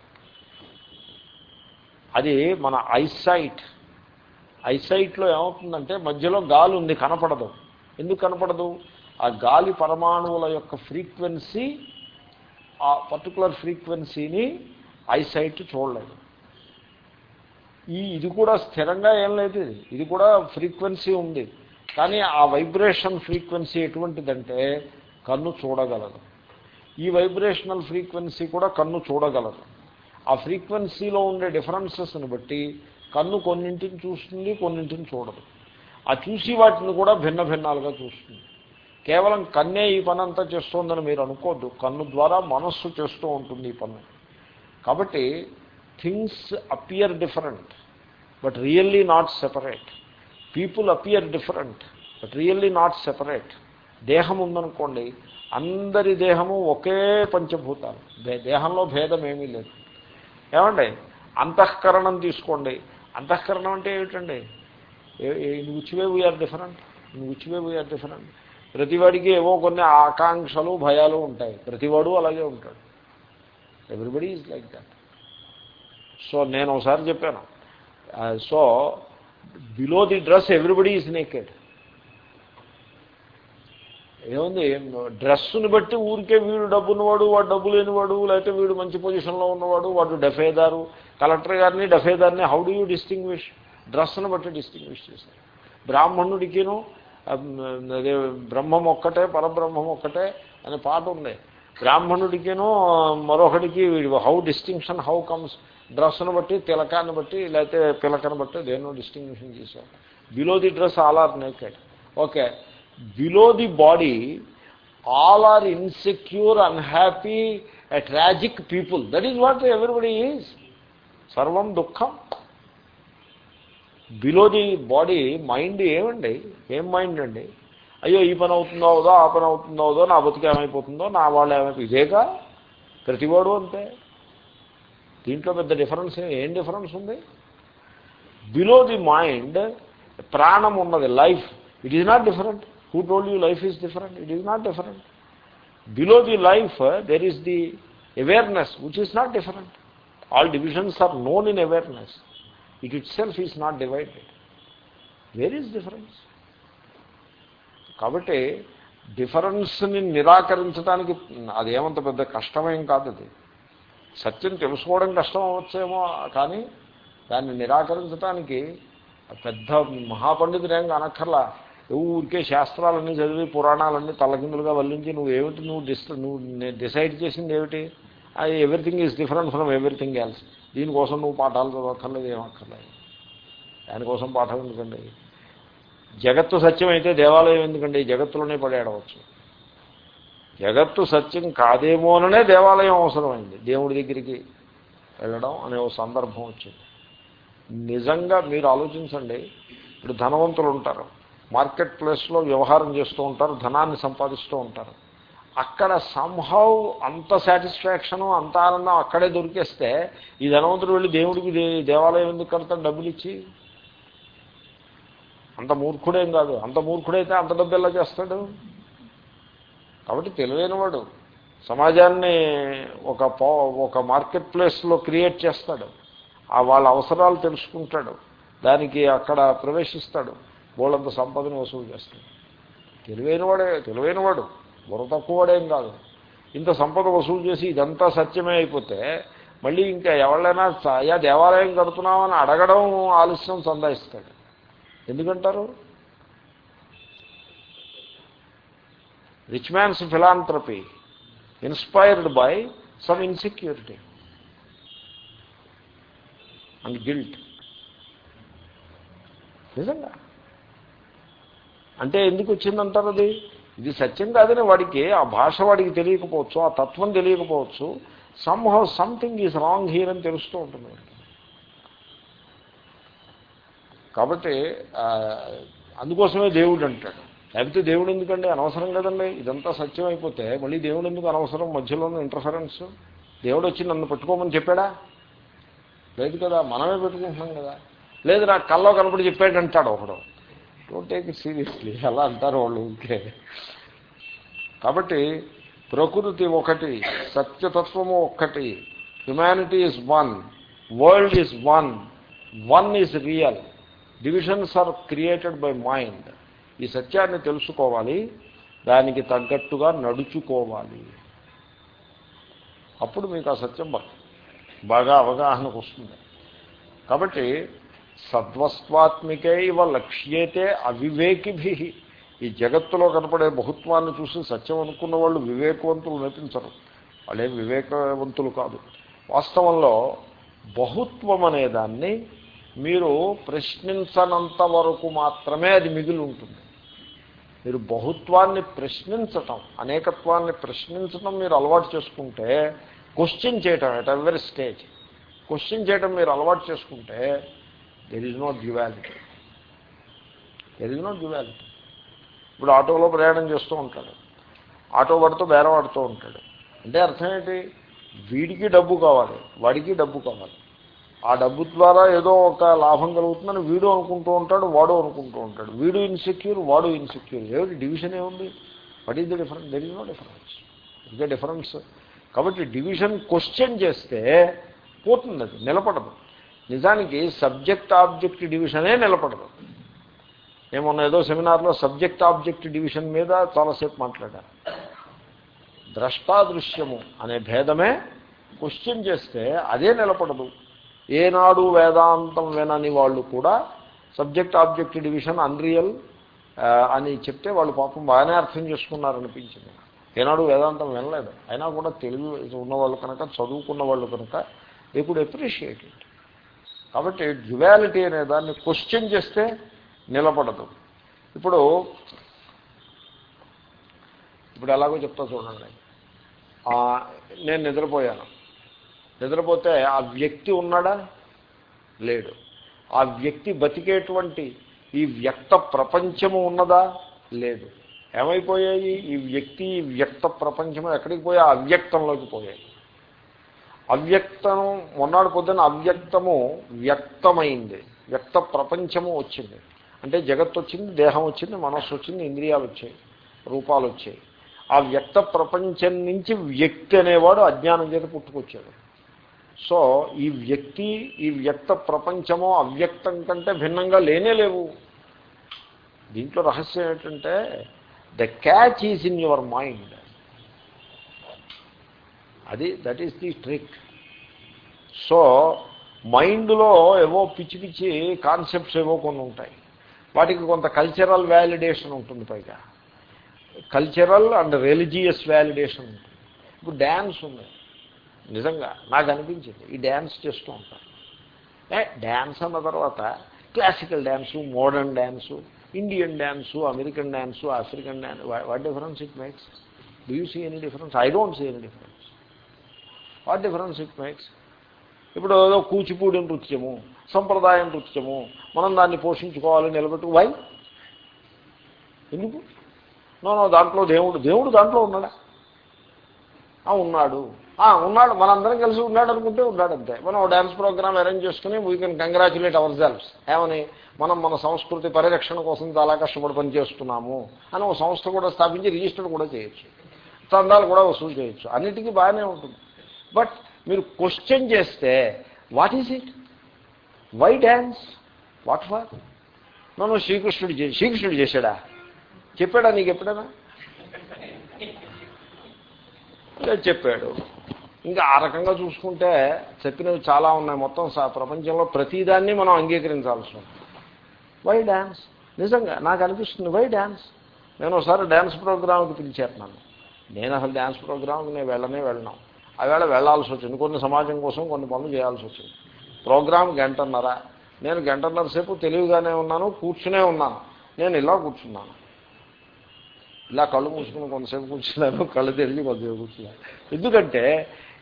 అది మన ఐసైట్ ఐసైట్లో ఏమవుతుందంటే మధ్యలో గాలి ఉంది కనపడదు. ఎందుకు కనపడదు? ఆ గాలి పరమాణువుల యొక్క ఫ్రీక్వెన్సీ ఆ పర్టికులర్ ఫ్రీక్వెన్సీని ఐసైట్ చూడలేదు. ఈ ఇది కూడా స్థిరంగా ఏం లేదు ఇది. ఇది కూడా ఫ్రీక్వెన్సీ ఉంది. కానీ ఆ వైబ్రేషన్ ఫ్రీక్వెన్సీ ఎటువంటిదంటే కన్ను చూడగలదు. ఈ వైబ్రేషనల్ ఫ్రీక్వెన్సీ కూడా కన్ను చూడగలదు. ఆ ఫ్రీక్వెన్సీలో ఉండే డిఫరెన్సెస్ని బట్టి కన్ను కొన్నింటిని చూస్తుంది కొన్నింటిని చూడదు. ఆ చూసి వాటిని కూడా భిన్న భిన్నాలుగా చూస్తుంది. కేవలం కన్నే ఈ పని అంతా చేస్తోందని మీరు అనుకోద్దు. కన్ను ద్వారా మనస్సు చేస్తూ ఉంటుంది ఈ పని కాబట్టి things appear different but really not separate. People appear different but really not separate. దేహం ఉందనుకోండి అందరి దేహము ఒకే పంచభూతాలు. దేహంలో భేదం ఏమీ లేదు. ఏమండి? అంతఃకరణం తీసుకోండి. అంతఃకరణం అంటే ఏమిటండి? నువ్వుచ్చివే వీఆర్ డిఫరెంట్ నువ్వుచ్చివే వీఆర్ డిఫరెంట్ ప్రతివాడికి ఏవో కొన్ని ఆకాంక్షలు భయాలు ఉంటాయి. ప్రతివాడు అలాగే ఉంటాడు. Everybody is like that so నేను ఒకసారి చెప్పాను. So below the dress everybody is naked ఏముంది? డ్రెస్సుని బట్టి ఊరికే వీడు డబ్బున్నవాడు వాడు డబ్బు లేనివాడు లేకపోతే వీడు మంచి పొజిషన్లో ఉన్నవాడు వాడు డఫేదారు. కలెక్టర్ గారిని డఫేదారిని హౌ డూ యూ డిస్టింగ్విష్ డ్రెస్సును బట్టి డిస్టింగ్విష్ చేశారు. బ్రాహ్మణుడికిను అదే బ్రహ్మం ఒక్కటే పరబ్రహ్మం ఒక్కటే అనే పాట ఉంది. బ్రాహ్మణుడికిను మరొకడికి హౌ డిస్టింక్షన్ హౌ కమ్స్ డ్రెస్సును బట్టి తిలకాన్ని బట్టి లేకపోతే పిలకను బట్టి దేన్నో డిస్టింగ్విషన్ చేశారు. Below the dress all are naked okay below the body all are insecure unhappy tragic people that is what everybody is సర్వం దుఃఖం బిలో ది బాడీ మైండ్ ఏమండి? ఏం మైండ్ అండి? అయ్యో ఈ పని అవుతుందో అవుదో ఆ పని అవుతుందో అవుదో నా బతుకు ఏమైపోతుందో నా వాళ్ళు ఏమైపోయి ఇదేగా? ప్రతివాడు అంతే. దీంట్లో పెద్ద డిఫరెన్స్ ఏం డిఫరెన్స్ ఉంది? బిలో ది మైండ్ ప్రాణం ఉన్నది life it is not different who told you life is different it is not different below the life there is the awareness which is not different all divisions are known in awareness it itself is not divided where is difference కాబట్టి డిఫరెన్స్ని నిరాకరించడానికి అదేమంత పెద్ద కష్టమేం కాదు అది. సత్యం తెలుసుకోవడం కష్టం అవచ్చేమో కానీ దాన్ని నిరాకరించడానికి పెద్ద మహాపండితుడేం అనక్కర్లా ఊరికే శాస్త్రాలన్నీ చదివి పురాణాలన్నీ తలకిందులుగా వల్లించి నువ్వు ఏమిటి నువ్వు డిస్ నువ్వు డిసైడ్ చేసింది ఏమిటి? Everything is different from everything else. దీనికోసం నువ్వు పాఠాలు చదవక్కర్లేదు ఏమక్కర్లేదు. దానికోసం పాఠం ఎందుకండి? జగత్తు సత్యం అయితే దేవాలయం ఎందుకండి? జగత్తులోనే పడేయడవచ్చు జగత్తు సత్యం కాదేమోననే దేవాలయం అవసరమైంది. దేవుడి దగ్గరికి వెళ్ళడం అనే ఒక సందర్భం వచ్చింది. నిజంగా మీరు ఆలోచించండి ఇప్పుడు ధనవంతులు ఉంటారు. మార్కెట్ ప్లేస్లో వ్యవహారం చేస్తూ ఉంటారు ధనాన్ని సంపాదిస్తూ ఉంటారు. అక్కడ సంహౌ అంత సాటిస్ఫాక్షను అంత ఆనందం అక్కడే దొరికేస్తే ఈ ధనవంతుడు వెళ్ళి దేవుడికి దేవాలయం ఎందుకు కడతాడు డబ్బులు ఇచ్చి? అంత మూర్ఖుడేం కాదు. అంత మూర్ఖుడైతే అంత డబ్బు ఎలా చేస్తాడు? కాబట్టి తెలివైనవాడు సమాజాన్ని ఒక ఒక మార్కెట్ ప్లేస్లో క్రియేట్ చేస్తాడు. ఆ వాళ్ళ అవసరాలు తెలుసుకుంటాడు. దానికి అక్కడ ప్రవేశిస్తాడు. బోళ్ళంత సంపదను వసూలు చేస్తాడు. తెలివైనవాడే తెలివైనవాడు. బుర్ర తక్కువడేం కాదు. ఇంత సంపద వసూలు చేసి ఇదంతా సత్యమే అయిపోతే మళ్ళీ ఇంకా ఎవళ్ళైనా అయ్యా దేవాలయం కడుతున్నామని అడగడం ఆలస్యం సందాయిస్తాడు ఎందుకంటారు? Rich man's philanthropy inspired by some insecurity and guilt. నిజంగా? అంటే ఎందుకు వచ్చిందంటారు అది? ఇది సత్యం కాదని వాడికి ఆ భాష వాడికి తెలియకపోవచ్చు ఆ తత్వం తెలియకపోవచ్చు somehow something is wrong here అని తెలుస్తూ ఉంటుంది. కాబట్టి అందుకోసమే దేవుడు అంటాడు. లేకపోతే దేవుడు ఎందుకండి? అనవసరం కదండి. ఇదంతా సత్యం అయిపోతే మళ్ళీ దేవుడు ఎందుకు అనవసరం? మధ్యలోనూ ఇంటర్ఫరెన్స్ దేవుడు వచ్చి నన్ను పెట్టుకోమని చెప్పాడా? లేదు కదా. మనమే పెట్టుకుంటున్నాం కదా. లేదు నాకు కల్లో కనపడి చెప్పాడంటాడు ఒకడు. డోంట్ టేక్ ఇట్ సీరియస్లీ అలా అంటారు వాళ్ళు ఉంటే కాబట్టి ప్రకృతి ఒకటి సత్యతత్వము ఒక్కటి humanity is one world is one one is real divisions are created by mind ఈ సత్యాన్ని తెలుసుకోవాలి దానికి తగ్గట్టుగా నడుచుకోవాలి. అప్పుడు మీకు ఆ సత్యం బాగా అవగాహనకు వస్తుంది. కాబట్టి సద్వస్వాత్మికే ఇవ లక్ష్యేతే అవివేకిభి. ఈ జగత్తులో కనపడే బహుత్వాన్ని చూసి సత్యం అనుకున్న వాళ్ళు వివేకవంతులు నటించరు. వాళ్ళే వివేకవంతులు కాదు. వాస్తవంలో బహుత్వం అనేదాన్ని మీరు ప్రశ్నించనంత వరకు మాత్రమే అది మిగిలి ఉంటుంది. మీరు బహుత్వాన్ని ప్రశ్నించటం అనేకత్వాన్ని ప్రశ్నించటం మీరు అలవాటు చేసుకుంటే క్వశ్చన్ చేయటం ఎట్ ఎవరీ స్టేజ్ క్వశ్చన్ చేయటం మీరు అలవాటు చేసుకుంటే there is not duality there is not duality ఇప్పుడు ఆటోలో ప్రయాణం చేస్తూ ఉంటాడు. ఆటో వాడితో బేరం ఆడుతూ ఉంటాడు. అంటే అర్థం ఏంటి? వీడికి డబ్బు కావాలి వాడికి డబ్బు కావాలి. ఆ డబ్బు ద్వారా ఏదో ఒక లాభం కలుగుతుందని వీడు అనుకుంటూ ఉంటాడు వాడు అనుకుంటూ ఉంటాడు. వీడు ఇన్సెక్యూర్ వాడు ఇన్సెక్యూర్ ఏమిటి? డివిజన్ ఏముంది? What is the difference there is no difference ఇదే డిఫరెన్స్ కాబట్టి డివిజన్ క్వశ్చన్ చేస్తే పోతుంది అది నిలబడదు. నిజానికి సబ్జెక్ట్ ఆబ్జెక్ట్ డివిజనే నిలబడదు. ఏమన్నా ఏదో సెమినార్లో సబ్జెక్ట్ ఆబ్జెక్ట్ డివిజన్ మీద చాలాసేపు మాట్లాడారు ద్రష్టాదృశ్యము అనే భేదమే క్వశ్చన్ చేస్తే అదే నిలబడదు. ఏనాడు వేదాంతం వినని వాళ్ళు కూడా సబ్జెక్ట్ ఆబ్జెక్ట్ డివిజన్ అన్రియల్ అని చెప్తే వాళ్ళు పాపం బాగానే అర్థం చేసుకున్నారనిపించింది. ఏనాడు వేదాంతం వినలేదు. అయినా కూడా తెలుగు ఉన్నవాళ్ళు కనుక చదువుకున్న వాళ్ళు కనుక దే కుడ్ అప్రిషియేట్ ఇట్ కాబట్టి డ్యువాలిటీ అనే దాన్ని క్వశ్చన్ చేస్తే నిలబడదు. ఇప్పుడు ఇప్పుడు ఎలాగో చెప్తా చూడండి. నేను నిద్రపోయాను. నిద్రపోతే ఆ వ్యక్తి ఉన్నాడా? లేడు. ఆ వ్యక్తి బతికేటువంటి ఈ వ్యక్త ప్రపంచము ఉన్నదా? లేదు. ఏమైపోయాయి? ఈ వ్యక్తి వ్యక్త ప్రపంచము ఎక్కడికి పోయా అవ్యక్తంలోకి పోయాయి. అవ్యక్తం మొన్నాడు పొద్దున అవ్యక్తము వ్యక్తమైంది. వ్యక్త ప్రపంచము వచ్చింది. అంటే జగత్తు వచ్చింది దేహం వచ్చింది మనస్సు వచ్చింది ఇంద్రియాలు వచ్చాయి రూపాలు వచ్చాయి. ఆ వ్యక్త ప్రపంచం నుంచి వ్యక్తి అనేవాడు అజ్ఞానం చేత పుట్టుకొచ్చాడు. సో ఈ వ్యక్తి ఈ వ్యక్త ప్రపంచమో అవ్యక్తం కంటే భిన్నంగా లేనే లేవు. దీంట్లో రహస్యం ఏంటంటే the catch is in your mind అది that is the trick so మైండ్లో ఏవో పిచ్చి పిచ్చి కాన్సెప్ట్స్ ఏవో కొన్ని ఉంటాయి. వాటికి కొంత కల్చరల్ వ్యాలిడేషన్ ఉంటుంది పైగా. కల్చరల్ అండ్ రిలీజియస్ వ్యాలిడేషన్ ఉంటుంది. ఇప్పుడు డ్యాన్స్ ఉంది. నిజంగా నాకు అనిపించింది. ఈ డ్యాన్స్ చేస్తూ ఉంటారు. ఏ డ్యాన్స్ అన్న తర్వాత classical dance modern dance Indian dance American dance African dance what difference it makes do you see any difference I don't see any difference what difference it makes? ఇప్పుడు ఏదో కూచిపూడి నృత్యము సంప్రదాయ నృత్యము మనం దాన్ని పోషించుకోవాలి నిలబెట్టు వై? ఎందుకు? నో దాంట్లో దేవుడు దేవుడు దాంట్లో ఉన్నాడా? ఉన్నాడు. ఉన్నాడు. మనందరం కలిసి ఉన్నాడు అనుకుంటే ఉన్నాడు అంతే. మనం డ్యాన్స్ ప్రోగ్రామ్ అరేంజ్ చేసుకుని we can congratulate our selfs ఏమని? మనం మన సంస్కృతి పరిరక్షణ కోసం చాలా కష్టపడి పనిచేస్తున్నాము అని ఒక సంస్థ కూడా స్థాపించి రిజిస్టర్ కూడా చేయొచ్చు. చందాలు కూడా వసూలు చేయొచ్చు. అన్నిటికీ బాగానే ఉంటుంది. బట్ మీరు క్వశ్చన్ చేస్తే what is it why dance what for నన్ను శ్రీకృష్ణుడు శ్రీకృష్ణుడు చేశాడా? చెప్పాడా నీకు ఎప్పుడైనా చెప్పాడు. ఇంకా ఆ రకంగా చూసుకుంటే చెప్పినవి చాలా ఉన్నాయి. మొత్తం ప్రపంచంలో ప్రతిదాన్ని మనం అంగీకరించాల్సి ఉంది. వై డ్యాన్స్ నిజంగా నాకు అనిపిస్తుంది వై డ్యాన్స్ నేను ఒకసారి డ్యాన్స్ ప్రోగ్రామ్కి పిలిచేస్తున్నాను నేను అసలు డ్యాన్స్ ప్రోగ్రామ్కి నేను వెళ్ళనే వెళ్ళినాం. ఆవేళ వెళ్ళాల్సి వచ్చింది. కొన్ని సమాజం కోసం కొన్ని పనులు చేయాల్సి వచ్చింది. ప్రోగ్రామ్ గంటన్నర. నేను గంటన్నర సేపు తెలివిగానే ఉన్నాను కూర్చునే ఉన్నాను. నేను ఇలా కూర్చున్నాను. ఇలా కళ్ళు మూసుకుని కొంతసేపు కూర్చున్నాను కళ్ళు తెరిచి కొద్దిగా కూర్చున్నాను. ఎందుకంటే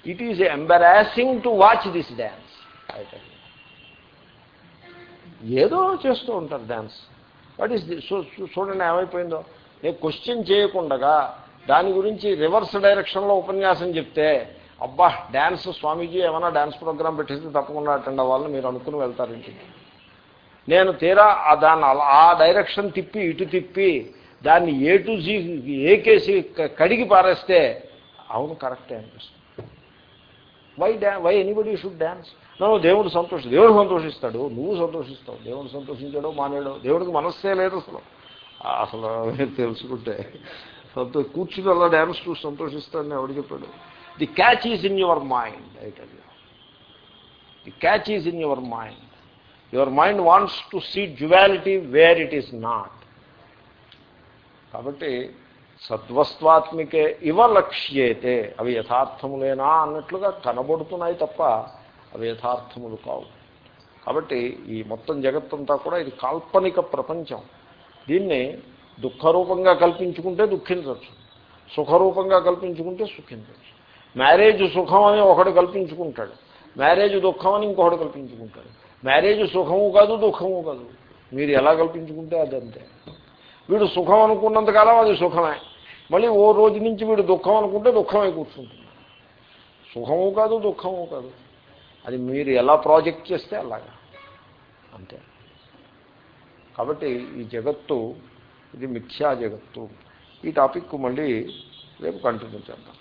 it is embarrassing to watch this dance ఏదో చేస్తూ ఉంటారు డ్యాన్స్ వాట్ ఈస్ చూడండి ఏమైపోయిందో. నేను క్వశ్చన్ చేయకుండా దాని గురించి రివర్స్ డైరెక్షన్లో ఉపన్యాసం చెప్తే అబ్బా డ్యాన్స్ స్వామీజీ ఏమైనా డ్యాన్స్ ప్రోగ్రామ్ పెట్టేస్తే తప్పకుండా అటెండ్ అవ్వాలని మీరు అనుకుని వెళ్తారు ఇంటికి. నేను తీరా దాన్ని ఆ డైరెక్షన్ తిప్పి ఇటు తిప్పి దాన్ని ఏ టు జీ ఏకేసి కడిగి పారేస్తే అవును కరెక్టే అనిపిస్తుంది. వై డ్యా వై ఎనీబడి షుడ్ డ్యాన్స్ నువ్వు దేవుడు సంతోషి దేవుడు సంతోషిస్తాడు. నువ్వు సంతోషిస్తావు. దేవుడు సంతోషించాడో మానేడో దేవుడికి మనస్సే లేదు అసలు. అసలు తెలుసుకుంటే. సంతో కూర్చుని అలా డ్యాన్స్ చూసి సంతోషిస్తాడని ఎవడు చెప్పాడు? The catch is in your mind అయితే the catch is in your mind your mind wants to see duality where it is not కాబట్టి సద్వస్వాత్మికే ఇవ లక్ష్యేతే అవి యథార్థములేనా అన్నట్లుగా కనబడుతున్నాయి తప్ప అవి యథార్థములు కావు. కాబట్టి ఈ మొత్తం జగత్తంతా కూడా ఇది కాల్పనిక ప్రపంచం. దీన్ని దుఃఖరూపంగా కల్పించుకుంటే దుఃఖించవచ్చు. సుఖరూపంగా కల్పించుకుంటే సుఖించవచ్చు. మ్యారేజ్ సుఖం అని ఒకడు కల్పించుకుంటాడు. మ్యారేజ్ దుఃఖం అని ఇంకొకడు కల్పించుకుంటాడు. మ్యారేజ్ సుఖము కాదు దుఃఖము కాదు. మీరు ఎలా కల్పించుకుంటే అదంతే. వీడు సుఖం అనుకున్నంతకాలం అది సుఖమే. మళ్ళీ ఓ రోజు నుంచి వీడు దుఃఖం అనుకుంటే దుఃఖమై కూర్చుంటుంది. సుఖము కాదు దుఃఖము కాదు. అది మీరు ఎలా ప్రాజెక్ట్ చేస్తే అలాగా. అంతే. కాబట్టి ఈ జగత్తు ఇది మిథ్యా జగత్తు. ఈ టాపిక్ మళ్ళీ రేపు కంటిన్యూ చేద్దాం.